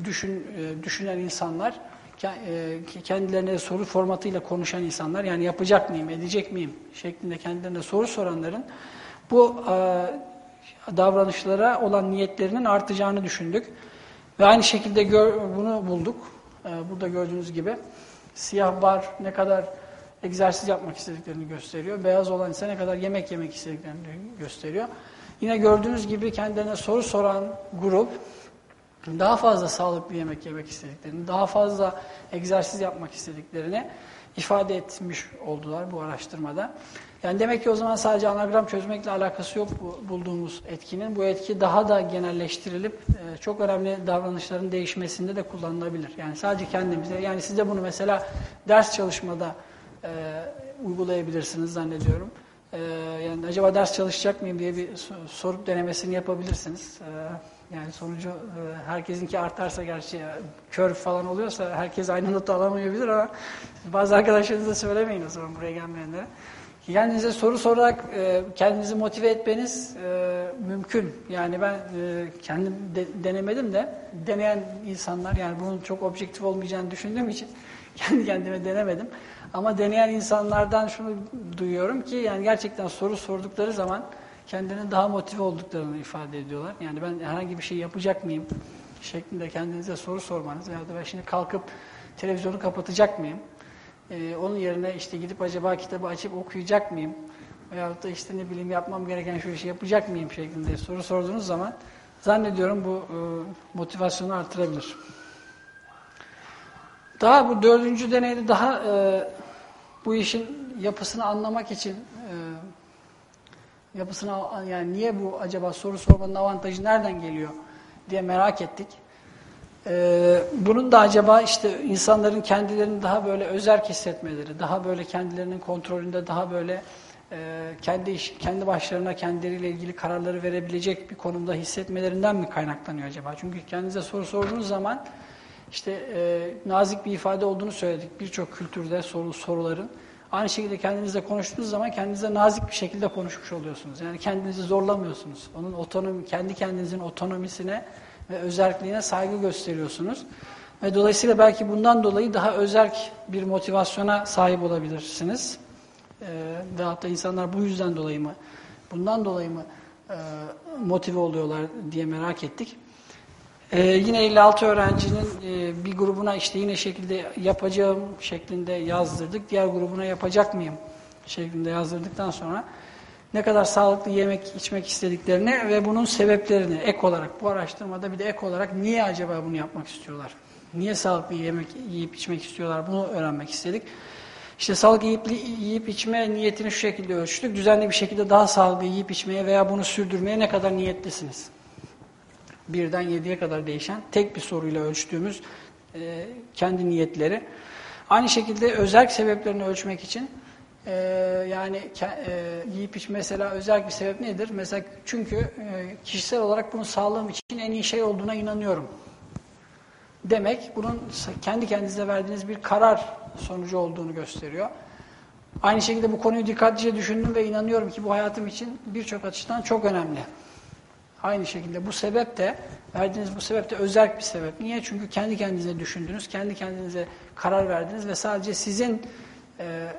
düşün, e, düşünen insanlar e, kendilerine soru formatıyla konuşan insanlar yani yapacak mıyım, edecek miyim şeklinde kendilerine soru soranların bu e, davranışlara olan niyetlerinin artacağını düşündük. Ve aynı şekilde gör, bunu bulduk. E, burada gördüğünüz gibi siyah bar ne kadar egzersiz yapmak istediklerini gösteriyor. Beyaz olan ise ne kadar yemek yemek istediklerini gösteriyor. Yine gördüğünüz gibi kendilerine soru soran grup daha fazla sağlıklı yemek yemek istediklerini, daha fazla egzersiz yapmak istediklerini ifade etmiş oldular bu araştırmada. Yani demek ki o zaman sadece anagram çözmekle alakası yok bu, bulduğumuz etkinin. Bu etki daha da genelleştirilip e, çok önemli davranışların değişmesinde de kullanılabilir. Yani sadece kendimize, yani siz de bunu mesela ders çalışmada e, uygulayabilirsiniz zannediyorum. E, yani acaba ders çalışacak mıyım diye bir sorup denemesini yapabilirsiniz. E, yani sonucu e, herkesinki artarsa gerçi kör falan oluyorsa herkes aynı notu alamayabilir ama bazı arkadaşlarınıza söylemeyin o zaman buraya gelmeyenlere. Kendinize soru sorarak e, kendinizi motive etmeniz e, mümkün. Yani ben e, kendim de, denemedim de deneyen insanlar yani bunun çok objektif olmayacağını düşündüğüm için kendi kendime denemedim. Ama deneyen insanlardan şunu duyuyorum ki yani gerçekten soru sordukları zaman kendilerinin daha motive olduklarını ifade ediyorlar. Yani ben herhangi bir şey yapacak mıyım şeklinde kendinize soru sormanız ya da ben şimdi kalkıp televizyonu kapatacak mıyım? Ee, onun yerine işte gidip acaba kitabı açıp okuyacak mıyım? Veyahut da işte ne bileyim yapmam gereken şu işi yapacak mıyım şeklinde soru sorduğunuz zaman zannediyorum bu e, motivasyonu artırabilir. Daha bu dördüncü deneyde daha e, bu işin yapısını anlamak için e, yapısını yani niye bu acaba soru sormanın avantajı nereden geliyor diye merak ettik. Ee, bunun da acaba işte insanların kendilerini daha böyle özerk hissetmeleri, daha böyle kendilerinin kontrolünde, daha böyle e, kendi iş, kendi başlarına kendileriyle ilgili kararları verebilecek bir konumda hissetmelerinden mi kaynaklanıyor acaba? Çünkü kendinize soru sorduğunuz zaman işte e, nazik bir ifade olduğunu söyledik birçok kültürde soru soruların. Aynı şekilde kendinizle konuştuğunuz zaman kendinize nazik bir şekilde konuşmuş oluyorsunuz. Yani kendinizi zorlamıyorsunuz. Onun otonomi, kendi kendinizin otonomisine ve özelliğine saygı gösteriyorsunuz. Ve dolayısıyla belki bundan dolayı daha özerk bir motivasyona sahip olabilirsiniz. Ee, ve hatta insanlar bu yüzden dolayı mı, bundan dolayı mı e, motive oluyorlar diye merak ettik. Ee, yine 56 öğrencinin e, bir grubuna işte yine şekilde yapacağım şeklinde yazdırdık. Diğer grubuna yapacak mıyım şeklinde yazdırdıktan sonra ne kadar sağlıklı yemek içmek istediklerini ve bunun sebeplerini ek olarak bu araştırmada bir de ek olarak niye acaba bunu yapmak istiyorlar? Niye sağlıklı yemek yiyip içmek istiyorlar? Bunu öğrenmek istedik. İşte sağlıklı yiyip, yiyip içme niyetini şu şekilde ölçtük. Düzenli bir şekilde daha sağlıklı yiyip içmeye veya bunu sürdürmeye ne kadar niyetlisiniz? birden yediye kadar değişen tek bir soruyla ölçtüğümüz e, kendi niyetleri. Aynı şekilde özel sebeplerini ölçmek için e, yani e, yiyip içme mesela özel bir sebep nedir? Mesela çünkü e, kişisel olarak bunun sağlığım için en iyi şey olduğuna inanıyorum. Demek bunun kendi kendinize verdiğiniz bir karar sonucu olduğunu gösteriyor. Aynı şekilde bu konuyu dikkatlice düşündüm ve inanıyorum ki bu hayatım için birçok açıdan çok önemli. Aynı şekilde bu sebep de, verdiğiniz bu sebep de özel bir sebep. Niye? Çünkü kendi kendinize düşündünüz, kendi kendinize karar verdiniz ve sadece sizin e,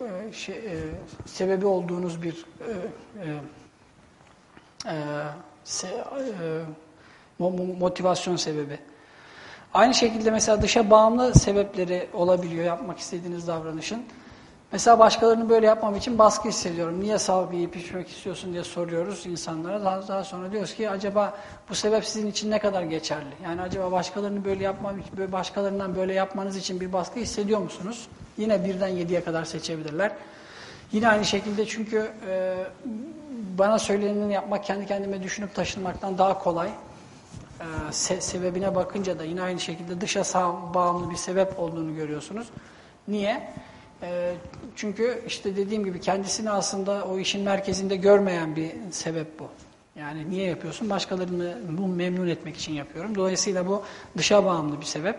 e, e, şey, e, sebebi olduğunuz bir e, e, e e, motivasyon sebebi. Aynı şekilde mesela dışa bağımlı sebepleri olabiliyor yapmak istediğiniz davranışın. Mesela başkalarını böyle yapmam için baskı hissediyorum. Niye sağlıklı yiyip içmek istiyorsun diye soruyoruz insanlara. Daha, daha sonra diyoruz ki acaba bu sebep sizin için ne kadar geçerli? Yani acaba başkalarını böyle yapmam, başkalarından böyle yapmanız için bir baskı hissediyor musunuz? Yine birden yediye kadar seçebilirler. Yine aynı şekilde çünkü e, bana söyleneni yapmak kendi kendime düşünüp taşınmaktan daha kolay. E, se sebebine bakınca da yine aynı şekilde dışa sağ bağımlı bir sebep olduğunu görüyorsunuz. Niye? E, çünkü işte dediğim gibi kendisini aslında o işin merkezinde görmeyen bir sebep bu. Yani niye yapıyorsun? Başkalarını bu memnun etmek için yapıyorum. Dolayısıyla bu dışa bağımlı bir sebep.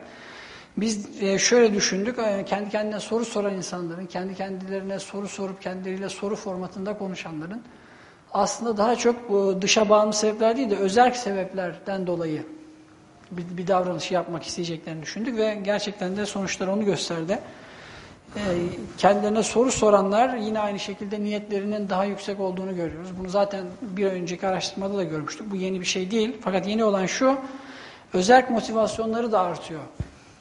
Biz e, şöyle düşündük, e, kendi kendine soru soran insanların, kendi kendilerine soru sorup kendileriyle soru formatında konuşanların aslında daha çok dışa bağımlı sebepler değil de özel sebeplerden dolayı bir, bir davranışı yapmak isteyeceklerini düşündük ve gerçekten de sonuçlar onu gösterdi. E, kendilerine soru soranlar yine aynı şekilde niyetlerinin daha yüksek olduğunu görüyoruz. Bunu zaten bir önceki araştırmada da görmüştük. Bu yeni bir şey değil. Fakat yeni olan şu, özerk motivasyonları da artıyor.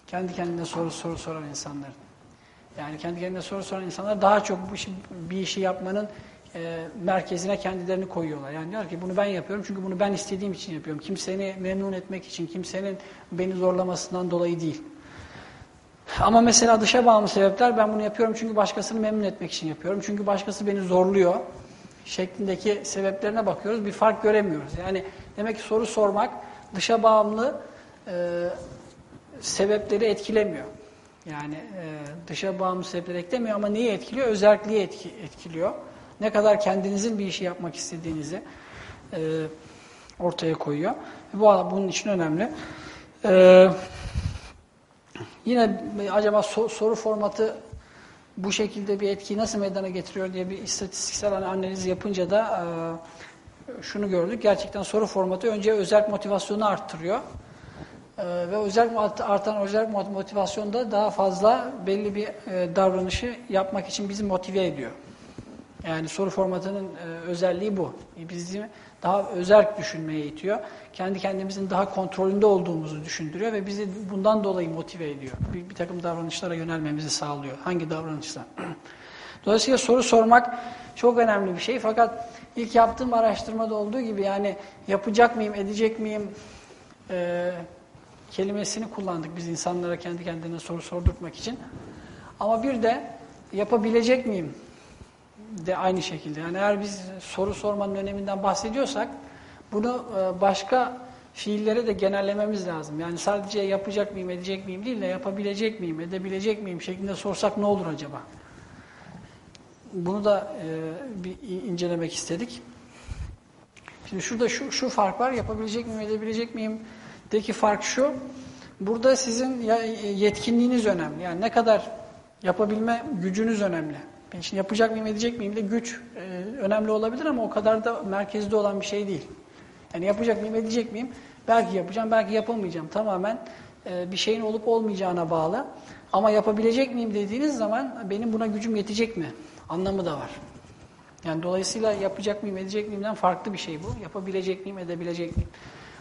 Kendi kendine soru soru soran insanların. Yani kendi kendine soru soran insanlar daha çok bu işi, bir işi yapmanın e, merkezine kendilerini koyuyorlar. Yani diyorlar ki bunu ben yapıyorum çünkü bunu ben istediğim için yapıyorum. Kimseni memnun etmek için, kimsenin beni zorlamasından dolayı değil. Ama mesela dışa bağımlı sebepler ben bunu yapıyorum çünkü başkasını memnun etmek için yapıyorum. Çünkü başkası beni zorluyor şeklindeki sebeplerine bakıyoruz. Bir fark göremiyoruz. Yani demek ki soru sormak dışa bağımlı e, sebepleri etkilemiyor. Yani e, dışa bağımlı sebepleri eklemiyor ama neyi etkiliyor? Özelliği etki, etkiliyor. Ne kadar kendinizin bir işi yapmak istediğinizi e, ortaya koyuyor. Bu bunun için önemli. E, yine acaba so, soru formatı bu şekilde bir etkiyi nasıl meydana getiriyor diye bir istatistiksel analiz yapınca da e, şunu gördük. Gerçekten soru formatı önce özel motivasyonu arttırıyor. E, ve özel artan özel motivasyonda daha fazla belli bir e, davranışı yapmak için bizi motive ediyor. Yani soru formatının e, özelliği bu. Bizi daha özel düşünmeye itiyor. Kendi kendimizin daha kontrolünde olduğumuzu düşündürüyor ve bizi bundan dolayı motive ediyor. Bir, bir takım davranışlara yönelmemizi sağlıyor. Hangi davranışlar? Dolayısıyla soru sormak çok önemli bir şey. Fakat ilk yaptığım araştırmada olduğu gibi yani yapacak mıyım, edecek miyim e, kelimesini kullandık biz insanlara kendi kendine soru sordurtmak için. Ama bir de yapabilecek miyim de aynı şekilde. Yani eğer biz soru sormanın öneminden bahsediyorsak bunu e, başka fiillere de genellememiz lazım. Yani sadece yapacak mıyım, edecek miyim değil de yapabilecek miyim, edebilecek miyim şeklinde sorsak ne olur acaba? Bunu da e, bir incelemek istedik. Şimdi şurada şu, şu fark var. Yapabilecek miyim, edebilecek miyim? Deki fark şu. Burada sizin yetkinliğiniz önemli. Yani ne kadar yapabilme gücünüz önemli. Ben şimdi yapacak mıyım, edecek miyim de güç e, önemli olabilir ama o kadar da merkezde olan bir şey değil. Yani yapacak mıyım, edecek miyim? Belki yapacağım, belki yapamayacağım. Tamamen e, bir şeyin olup olmayacağına bağlı. Ama yapabilecek miyim dediğiniz zaman benim buna gücüm yetecek mi? Anlamı da var. Yani dolayısıyla yapacak mıyım, edecek miyimden farklı bir şey bu. Yapabilecek miyim, edebilecek miyim?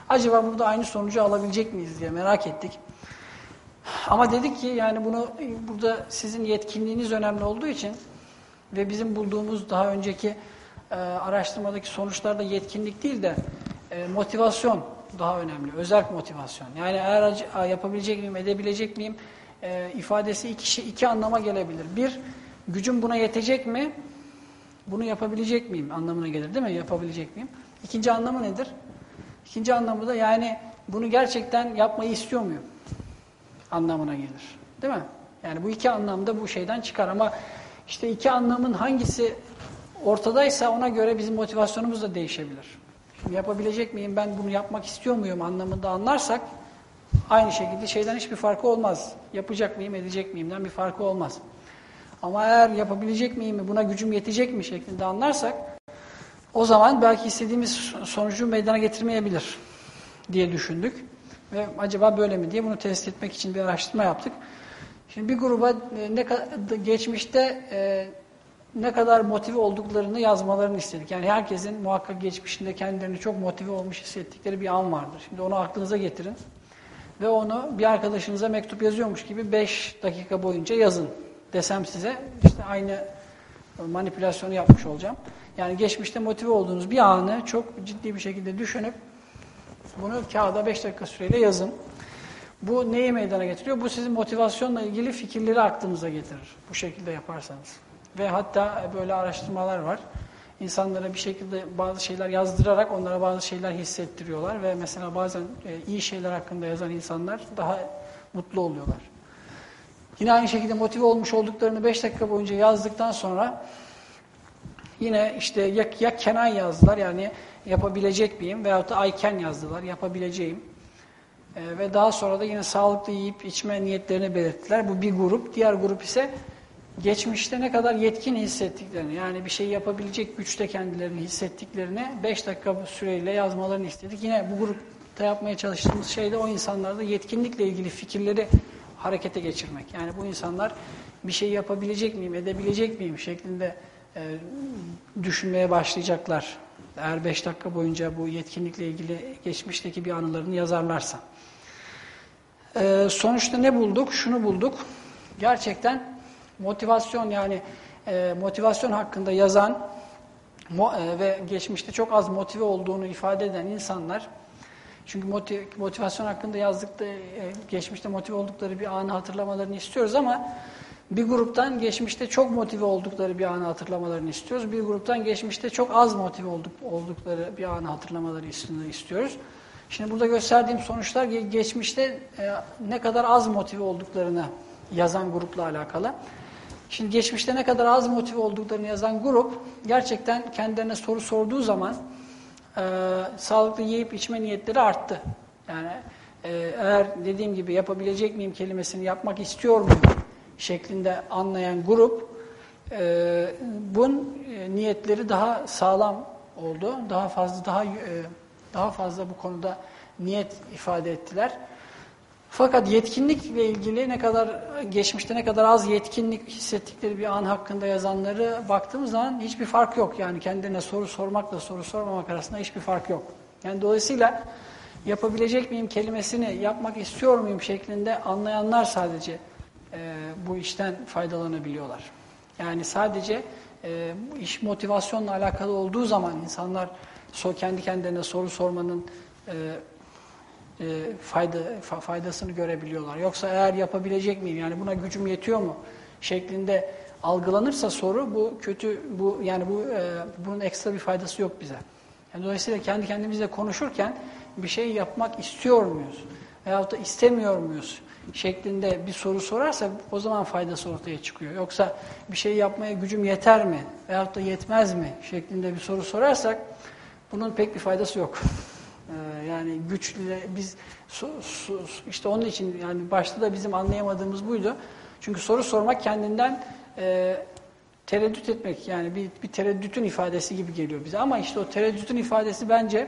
Acaba burada aynı sonucu alabilecek miyiz diye merak ettik. Ama dedik ki yani bunu burada sizin yetkinliğiniz önemli olduğu için ve bizim bulduğumuz daha önceki e, araştırmadaki sonuçlarda yetkinlik değil de e, motivasyon daha önemli. Özel motivasyon. Yani eğer yapabilecek miyim, edebilecek miyim e, ifadesi iki, şey, iki anlama gelebilir. Bir, gücüm buna yetecek mi? Bunu yapabilecek miyim anlamına gelir değil mi? Yapabilecek miyim? İkinci anlamı nedir? İkinci anlamı da yani bunu gerçekten yapmayı istiyor muyum? Anlamına gelir. Değil mi? Yani bu iki anlamda bu şeyden çıkar ama işte iki anlamın hangisi ortadaysa ona göre bizim motivasyonumuz da değişebilir. Şimdi yapabilecek miyim, ben bunu yapmak istiyor muyum anlamında anlarsak aynı şekilde şeyden hiçbir farkı olmaz. Yapacak mıyım, edecek miyimden bir farkı olmaz. Ama eğer yapabilecek miyim, buna gücüm yetecek mi şeklinde anlarsak o zaman belki istediğimiz sonucu meydana getirmeyebilir diye düşündük. Ve acaba böyle mi diye bunu test etmek için bir araştırma yaptık. Şimdi bir gruba e, ne geçmişte e, ne kadar motive olduklarını yazmalarını istedik. Yani herkesin muhakkak geçmişinde kendilerini çok motive olmuş hissettikleri bir an vardır. Şimdi onu aklınıza getirin ve onu bir arkadaşınıza mektup yazıyormuş gibi 5 dakika boyunca yazın desem size işte aynı manipülasyonu yapmış olacağım. Yani geçmişte motive olduğunuz bir anı çok ciddi bir şekilde düşünüp bunu kağıda 5 dakika süreyle yazın. Bu neyi meydana getiriyor? Bu sizin motivasyonla ilgili fikirleri aklınıza getirir. Bu şekilde yaparsanız. Ve hatta böyle araştırmalar var. İnsanlara bir şekilde bazı şeyler yazdırarak onlara bazı şeyler hissettiriyorlar. Ve mesela bazen e, iyi şeyler hakkında yazan insanlar daha mutlu oluyorlar. Yine aynı şekilde motive olmuş olduklarını 5 dakika boyunca yazdıktan sonra yine işte ya, ya I yazdılar yani yapabilecek miyim veyahut da I can yazdılar yapabileceğim. E, ve daha sonra da yine sağlıklı yiyip içme niyetlerini belirttiler. Bu bir grup. Diğer grup ise geçmişte ne kadar yetkin hissettiklerini yani bir şey yapabilecek güçte kendilerini hissettiklerini 5 dakika süreyle yazmalarını istedik. Yine bu grup da yapmaya çalıştığımız şey de o insanlarda yetkinlikle ilgili fikirleri harekete geçirmek. Yani bu insanlar bir şey yapabilecek miyim, edebilecek miyim şeklinde e, düşünmeye başlayacaklar. Eğer beş dakika boyunca bu yetkinlikle ilgili geçmişteki bir anılarını yazarlarsa. E, sonuçta ne bulduk? Şunu bulduk. Gerçekten motivasyon yani e, motivasyon hakkında yazan mo, e, ve geçmişte çok az motive olduğunu ifade eden insanlar çünkü motiv, motivasyon hakkında yazdıkta e, geçmişte motive oldukları bir anı hatırlamalarını istiyoruz ama bir gruptan geçmişte çok motive oldukları bir anı hatırlamalarını istiyoruz. Bir gruptan geçmişte çok az motive olduk, oldukları bir anı hatırlamaları istiyoruz. Şimdi burada gösterdiğim sonuçlar geçmişte e, ne kadar az motive olduklarını yazan grupla alakalı. Şimdi geçmişte ne kadar az motive olduklarını yazan grup gerçekten kendilerine soru sorduğu zaman e, sağlıklı yiyip içme niyetleri arttı. Yani e, eğer dediğim gibi yapabilecek miyim kelimesini yapmak istiyor muyum şeklinde anlayan grup e, bunun e, niyetleri daha sağlam oldu. Daha fazla daha e, daha fazla bu konuda niyet ifade ettiler. Fakat yetkinlikle ilgili ne kadar geçmişte ne kadar az yetkinlik hissettikleri bir an hakkında yazanları baktığımız zaman hiçbir fark yok. Yani kendine soru sormakla soru sormamak arasında hiçbir fark yok. Yani dolayısıyla yapabilecek miyim kelimesini yapmak istiyor muyum şeklinde anlayanlar sadece e, bu işten faydalanabiliyorlar. Yani sadece e, bu iş motivasyonla alakalı olduğu zaman insanlar so, kendi kendilerine soru sormanın e, e, fayda, fa, faydasını görebiliyorlar. Yoksa eğer yapabilecek miyim yani buna gücüm yetiyor mu şeklinde algılanırsa soru bu kötü bu yani bu e, bunun ekstra bir faydası yok bize. Yani dolayısıyla kendi kendimizle konuşurken bir şey yapmak istiyor muyuz veyahut da istemiyor muyuz şeklinde bir soru sorarsa o zaman faydası ortaya çıkıyor. Yoksa bir şey yapmaya gücüm yeter mi veyahut da yetmez mi şeklinde bir soru sorarsak bunun pek bir faydası yok. Ee, yani güçlü biz su, su, işte onun için yani başta da bizim anlayamadığımız buydu. Çünkü soru sormak kendinden e, tereddüt etmek yani bir, bir tereddütün ifadesi gibi geliyor bize. Ama işte o tereddütün ifadesi bence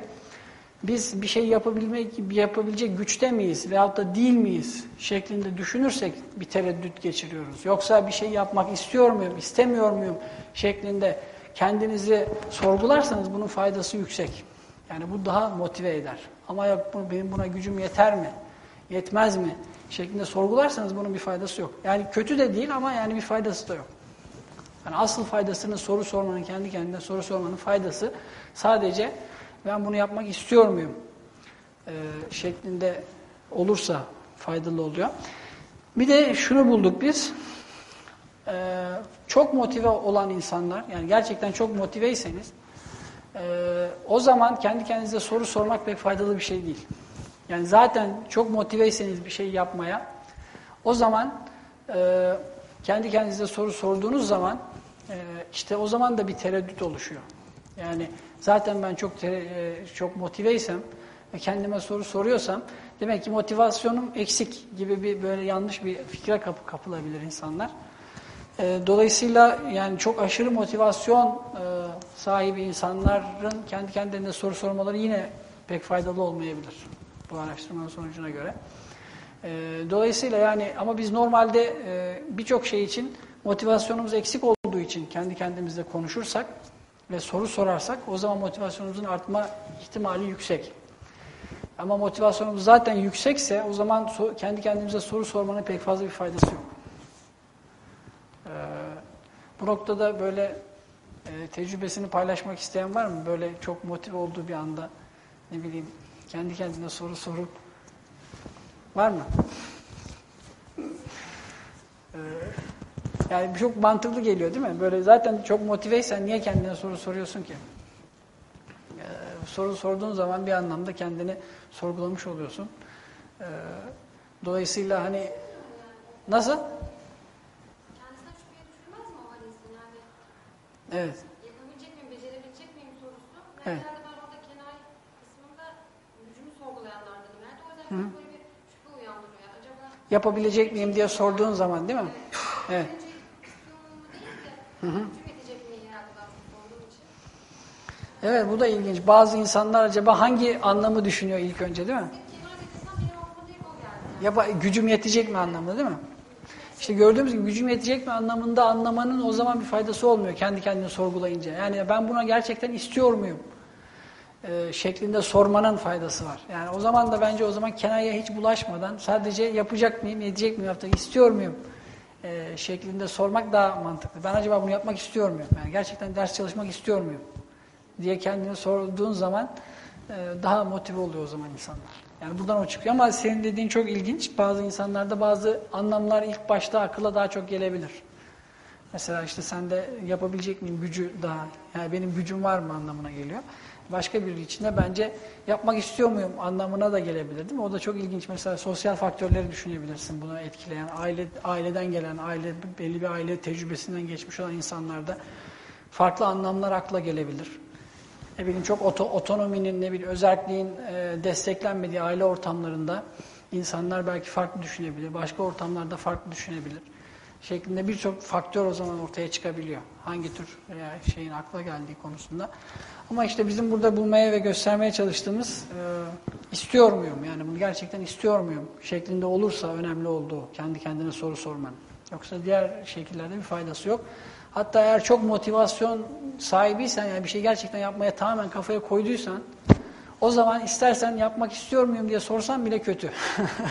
biz bir şey yapabilmek yapabilecek güçte miyiz veyahut da değil miyiz şeklinde düşünürsek bir tereddüt geçiriyoruz. Yoksa bir şey yapmak istiyor muyum, istemiyor muyum şeklinde kendinizi sorgularsanız bunun faydası yüksek. Yani bu daha motive eder. Ama ya benim buna gücüm yeter mi? Yetmez mi? Şeklinde sorgularsanız bunun bir faydası yok. Yani kötü de değil ama yani bir faydası da yok. Yani asıl faydasını soru sormanın, kendi kendine soru sormanın faydası sadece ben bunu yapmak istiyor muyum? Ee, şeklinde olursa faydalı oluyor. Bir de şunu bulduk biz. Ee, çok motive olan insanlar, yani gerçekten çok motiveyseniz ee, o zaman kendi kendinize soru sormak pek faydalı bir şey değil. Yani zaten çok motiveyseniz bir şey yapmaya, o zaman e, kendi kendinize soru sorduğunuz zaman e, işte o zaman da bir tereddüt oluşuyor. Yani zaten ben çok e, çok motiveysem ve kendime soru soruyorsam demek ki motivasyonum eksik gibi bir böyle yanlış bir fikre kapı kapılabilir insanlar. E, dolayısıyla yani çok aşırı motivasyon e, sahibi insanların kendi kendilerine soru sormaları yine pek faydalı olmayabilir bu araştırmanın sonucuna göre. E, dolayısıyla yani ama biz normalde birçok şey için motivasyonumuz eksik olduğu için kendi kendimizle konuşursak ve soru sorarsak o zaman motivasyonumuzun artma ihtimali yüksek. Ama motivasyonumuz zaten yüksekse o zaman kendi kendimize soru sormanın pek fazla bir faydası yok. Ee, bu noktada böyle e, tecrübesini paylaşmak isteyen var mı? Böyle çok motive olduğu bir anda ne bileyim kendi kendine soru sorup var mı? Ee, yani çok mantıklı geliyor değil mi? Böyle zaten çok motiveysen niye kendine soru soruyorsun ki? Ee, soru sorduğun zaman bir anlamda kendini sorgulamış oluyorsun. Ee, dolayısıyla hani nasıl? Evet. Yapabilecek miyim, becerebilecek miyim sorusu. Evet. Herhalde ben orada kenar kısmında gücümü sorgulayanlardanım. Yani o yüzden çok böyle bir şüphe uyandırıyor. Acaba Yapabilecek miyim diye sorduğun zaman değil mi? Evet. önce Evet bu da ilginç. Bazı insanlar acaba hangi anlamı düşünüyor ilk önce değil mi? Ya gücüm yetecek mi anlamında değil mi? İşte gördüğümüz gibi gücüm yetecek mi anlamında anlamanın o zaman bir faydası olmuyor kendi kendini sorgulayınca. Yani ben buna gerçekten istiyor muyum? Ee, şeklinde sormanın faydası var. Yani o zaman da bence o zaman kenaya hiç bulaşmadan sadece yapacak mıyım, yetecek miyim, yapacak, istiyor muyum? Ee, şeklinde sormak daha mantıklı. Ben acaba bunu yapmak istiyor muyum? Yani gerçekten ders çalışmak istiyor muyum? diye kendine sorduğun zaman e, daha motive oluyor o zaman insanlar. Yani buradan o çıkıyor ama senin dediğin çok ilginç. Bazı insanlarda bazı anlamlar ilk başta akıla daha çok gelebilir. Mesela işte sen de yapabilecek miyim gücü daha, yani benim gücüm var mı anlamına geliyor. Başka biri için de bence yapmak istiyor muyum anlamına da gelebilir değil mi? O da çok ilginç. Mesela sosyal faktörleri düşünebilirsin bunu etkileyen. Aile, aileden gelen, aile belli bir aile tecrübesinden geçmiş olan insanlarda farklı anlamlar akla gelebilir. Ne bileyim çok oto, otonominin, ne bileyim özelliğin e, desteklenmediği aile ortamlarında insanlar belki farklı düşünebilir. Başka ortamlarda farklı düşünebilir. Şeklinde birçok faktör o zaman ortaya çıkabiliyor. Hangi tür e, şeyin akla geldiği konusunda. Ama işte bizim burada bulmaya ve göstermeye çalıştığımız e, istiyor muyum? Yani bunu gerçekten istiyor muyum? Şeklinde olursa önemli olduğu kendi kendine soru sormanın. Yoksa diğer şekillerde bir faydası yok. Hatta eğer çok motivasyon sahibiysen yani bir şey gerçekten yapmaya tamamen kafaya koyduysan o zaman istersen yapmak istiyor muyum diye sorsan bile kötü.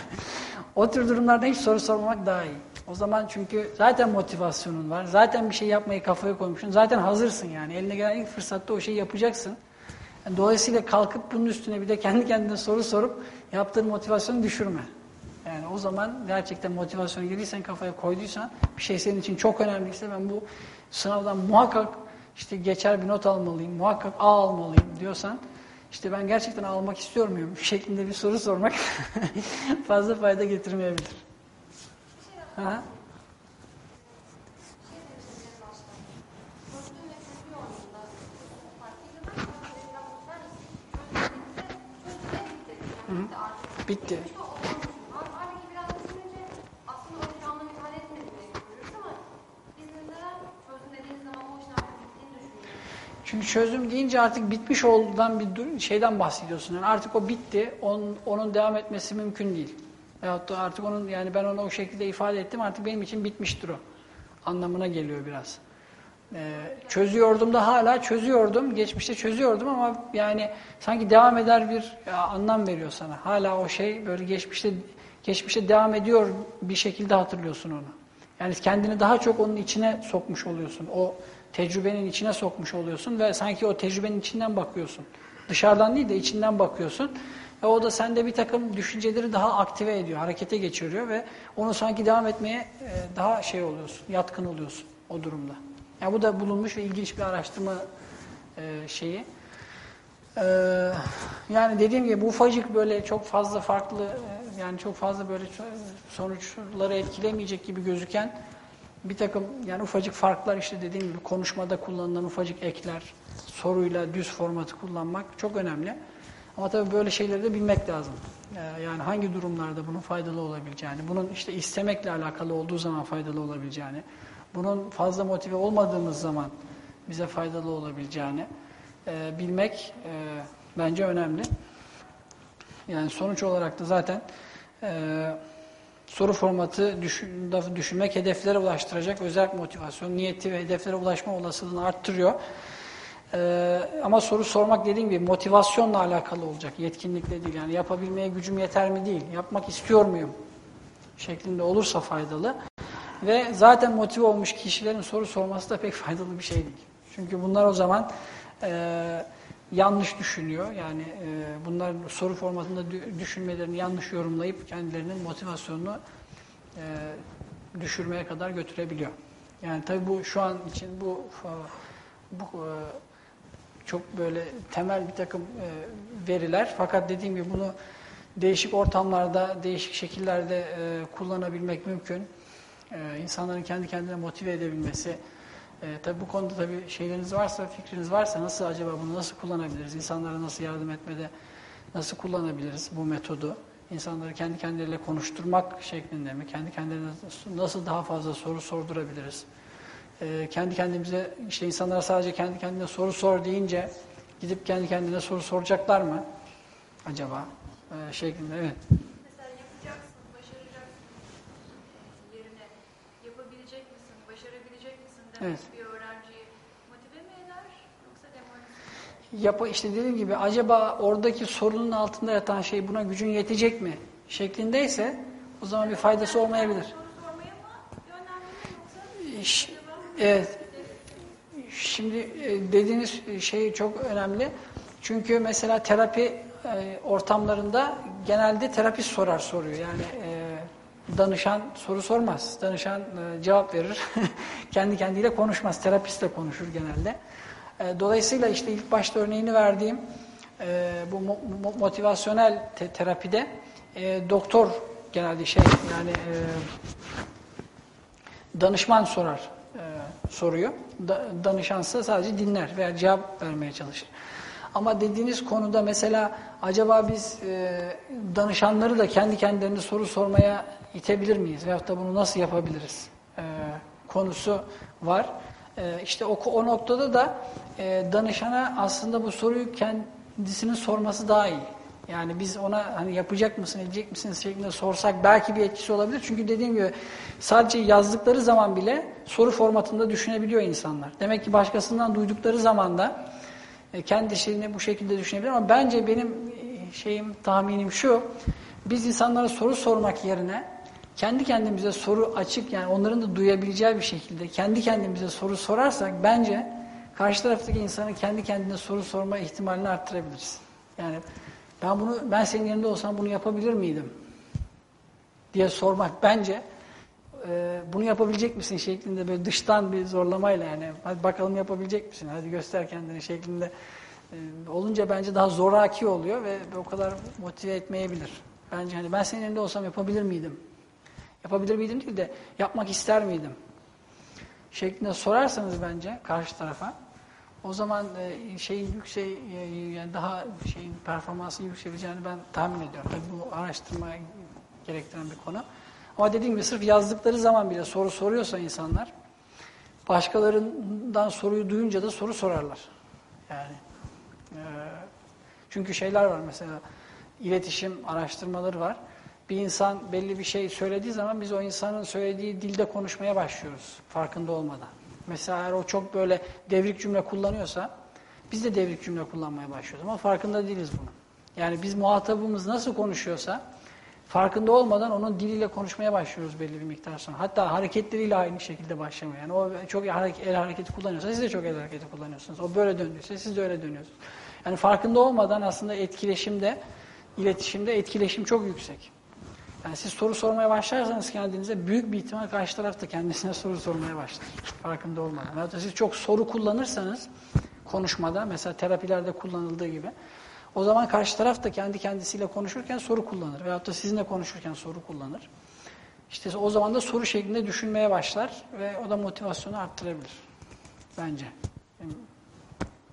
o tür durumlarda hiç soru sormamak daha iyi. O zaman çünkü zaten motivasyonun var. Zaten bir şey yapmayı kafaya koymuşsun. Zaten hazırsın yani. Eline gelen ilk fırsatta o şeyi yapacaksın. Yani dolayısıyla kalkıp bunun üstüne bir de kendi kendine soru sorup yaptığın motivasyonu düşürme. Yani o zaman gerçekten motivasyonu girdiysen kafaya koyduysan bir şey senin için çok önemliyse ben bu sınavdan muhakkak işte geçer bir not almalıyım, muhakkak A almalıyım diyorsan işte ben gerçekten almak istiyor muyum şeklinde bir soru sormak fazla fayda getirmeyebilir. Ha? Bitti. Çünkü çözüm deyince artık bitmiş olduğundan bir şeyden bahsediyorsun. Yani artık o bitti, onun, onun devam etmesi mümkün değil. Veyahut da artık onun yani ben onu o şekilde ifade ettim artık benim için bitmiştir o. Anlamına geliyor biraz. Ee, çözüyordum da hala çözüyordum. Geçmişte çözüyordum ama yani sanki devam eder bir anlam veriyor sana. Hala o şey böyle geçmişte geçmişte devam ediyor bir şekilde hatırlıyorsun onu. Yani kendini daha çok onun içine sokmuş oluyorsun. O tecrübenin içine sokmuş oluyorsun ve sanki o tecrübenin içinden bakıyorsun. Dışarıdan değil de içinden bakıyorsun. Ve o da sende bir takım düşünceleri daha aktive ediyor, harekete geçiriyor ve onu sanki devam etmeye e, daha şey oluyorsun, yatkın oluyorsun o durumda. Yani bu da bulunmuş ve ilginç bir araştırma e, şeyi. Ee, yani dediğim gibi bu ufacık böyle çok fazla farklı e, yani çok fazla böyle sonuçları etkilemeyecek gibi gözüken bir takım yani ufacık farklar işte dediğim gibi konuşmada kullanılan ufacık ekler, soruyla düz formatı kullanmak çok önemli. Ama tabii böyle şeyleri de bilmek lazım. Ee, yani hangi durumlarda bunun faydalı olabileceğini, bunun işte istemekle alakalı olduğu zaman faydalı olabileceğini, bunun fazla motive olmadığımız zaman bize faydalı olabileceğini e, bilmek e, bence önemli. Yani sonuç olarak da zaten e, soru formatı düşün, düşünmek hedeflere ulaştıracak özel motivasyon, niyeti ve hedeflere ulaşma olasılığını arttırıyor. Ee, ama soru sormak dediğim gibi motivasyonla alakalı olacak, yetkinlikle değil. Yani yapabilmeye gücüm yeter mi değil, yapmak istiyor muyum şeklinde olursa faydalı. Ve zaten motive olmuş kişilerin soru sorması da pek faydalı bir şey değil. Çünkü bunlar o zaman e, yanlış düşünüyor. Yani e, bunlar soru formatında düşünmelerini yanlış yorumlayıp kendilerinin motivasyonunu e, düşürmeye kadar götürebiliyor. Yani tabii bu şu an için bu bu e, çok böyle temel bir takım e, veriler. Fakat dediğim gibi bunu değişik ortamlarda, değişik şekillerde e, kullanabilmek mümkün. E, insanların kendi kendine motive edebilmesi. E, tabii bu konuda tabii şeyleriniz varsa, fikriniz varsa nasıl acaba bunu nasıl kullanabiliriz? İnsanlara nasıl yardım etmede nasıl kullanabiliriz bu metodu? İnsanları kendi kendileriyle konuşturmak şeklinde mi? Kendi kendilerine nasıl daha fazla soru sordurabiliriz? Ee, kendi kendimize işte insanlara sadece kendi kendine soru sor deyince gidip kendi kendine soru soracaklar mı acaba e, şeklinde evet. Mesela yapacaksın, başaracaksın yerine yapabilecek misin, başarabilecek misin demek Evet. bir öğrenciyi motive mi eder yoksa demoralize? Yapa, işte dediğim gibi acaba oradaki sorunun altında yatan şey buna gücün yetecek mi şeklindeyse o zaman bir faydası olmayabilir. Soru sormaya mı yönlendirme yoksa Evet. Şimdi e, dediğiniz şey çok önemli. Çünkü mesela terapi e, ortamlarında genelde terapist sorar soruyor. Yani e, danışan soru sormaz. Danışan cevap verir. Kendi kendiyle konuşmaz. Terapistle konuşur genelde. Dolayısıyla işte ilk başta örneğini verdiğim bu mo- mo- motivasyonel te- terapide doktor genelde şey yani danışman sorar e, soruyu. Da, danışansa sadece dinler veya cevap vermeye çalışır. Ama dediğiniz konuda mesela acaba biz e, danışanları da kendi kendilerine soru sormaya itebilir miyiz? Veyahut da bunu nasıl yapabiliriz? E, konusu var. E, işte o, o noktada da e, danışana aslında bu soruyu kendisinin sorması daha iyi. Yani biz ona hani yapacak mısın, edecek misin şeklinde sorsak belki bir etkisi olabilir. Çünkü dediğim gibi sadece yazdıkları zaman bile soru formatında düşünebiliyor insanlar. Demek ki başkasından duydukları zaman da e, kendi şeyini bu şekilde düşünebilir. Ama bence benim e, şeyim, tahminim şu. Biz insanlara soru sormak yerine kendi kendimize soru açık yani onların da duyabileceği bir şekilde kendi kendimize soru sorarsak bence karşı taraftaki insanın kendi kendine soru sorma ihtimalini arttırabiliriz. Yani ben bunu ben senin yerinde olsam bunu yapabilir miydim? diye sormak bence e, bunu yapabilecek misin şeklinde böyle dıştan bir zorlamayla yani hadi bakalım yapabilecek misin? Hadi göster kendini şeklinde e, olunca bence daha zoraki oluyor ve o kadar motive etmeyebilir. Bence hani ben senin yerinde olsam yapabilir miydim? Yapabilir miydim değil de yapmak ister miydim? Şeklinde sorarsanız bence karşı tarafa o zaman e, şeyin yüksek e, yani daha şeyin performansı yükseleceğini ben tahmin ediyorum. Tabii bu araştırma gerektiren bir konu. Ama dediğim gibi sırf yazdıkları zaman bile soru soruyorsa insanlar başkalarından soruyu duyunca da soru sorarlar. Yani e, çünkü şeyler var mesela iletişim araştırmaları var. Bir insan belli bir şey söylediği zaman biz o insanın söylediği dilde konuşmaya başlıyoruz farkında olmadan. Mesela o çok böyle devrik cümle kullanıyorsa biz de devrik cümle kullanmaya başlıyoruz ama farkında değiliz bunun. Yani biz muhatabımız nasıl konuşuyorsa farkında olmadan onun diliyle konuşmaya başlıyoruz belli bir miktar sonra. Hatta hareketleriyle aynı şekilde başlamıyor. Yani o çok el hareketi kullanıyorsa siz de çok el hareketi kullanıyorsunuz. O böyle döndüyse siz de öyle dönüyorsunuz. Yani farkında olmadan aslında etkileşimde, iletişimde etkileşim çok yüksek. Yani siz soru sormaya başlarsanız kendinize büyük bir ihtimal karşı taraf da kendisine soru sormaya başlar. Farkında olmadan. Da siz çok soru kullanırsanız konuşmada mesela terapilerde kullanıldığı gibi o zaman karşı taraf da kendi kendisiyle konuşurken soru kullanır. Veyahut da sizinle konuşurken soru kullanır. İşte o zaman da soru şeklinde düşünmeye başlar ve o da motivasyonu arttırabilir. Bence. Benim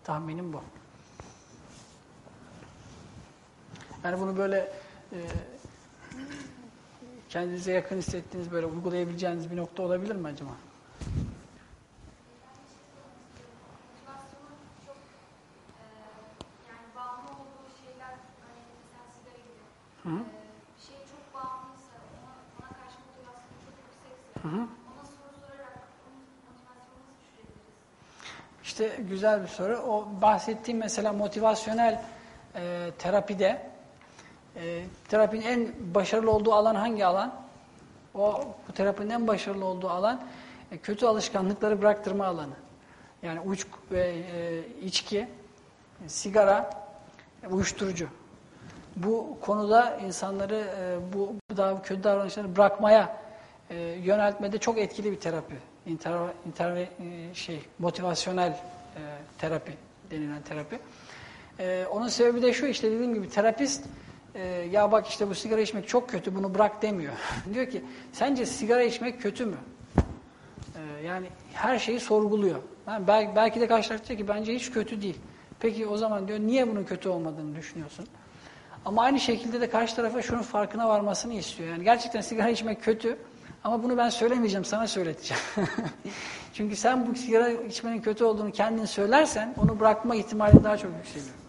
tahminim bu. Yani bunu böyle e, kendinize yakın hissettiğiniz böyle uygulayabileceğiniz bir nokta olabilir mi acaba? Hı hı. Çok bağımlıysa, ona, ona karşı çok yüksekse, Hı hı. ona soru sorarak düşürebiliriz? İşte güzel bir soru. O bahsettiğim mesela motivasyonel e, terapide e, terapinin en başarılı olduğu alan hangi alan? O bu terapinin en başarılı olduğu alan e, kötü alışkanlıkları bıraktırma alanı. Yani uç ve e, içki, e, sigara, e, uyuşturucu. Bu konuda insanları e, bu bu daha kötü davranışları bırakmaya e, yöneltmede çok etkili bir terapi. İnter, inter, e, şey motivasyonel e, terapi denilen terapi. E, onun sebebi de şu işte dediğim gibi terapist e, ya bak işte bu sigara içmek çok kötü bunu bırak demiyor. Diyor ki sence sigara içmek kötü mü? E, yani her şeyi sorguluyor. Yani belki, belki de karşı taraf diyor ki bence hiç kötü değil. Peki o zaman diyor niye bunun kötü olmadığını düşünüyorsun? Ama aynı şekilde de karşı tarafa şunun farkına varmasını istiyor. Yani gerçekten sigara içmek kötü Ama bunu ben söylemeyeceğim, sana söyleteceğim. Çünkü sen bu sigara içmenin kötü olduğunu kendin söylersen onu bırakma ihtimali daha çok yükseliyor.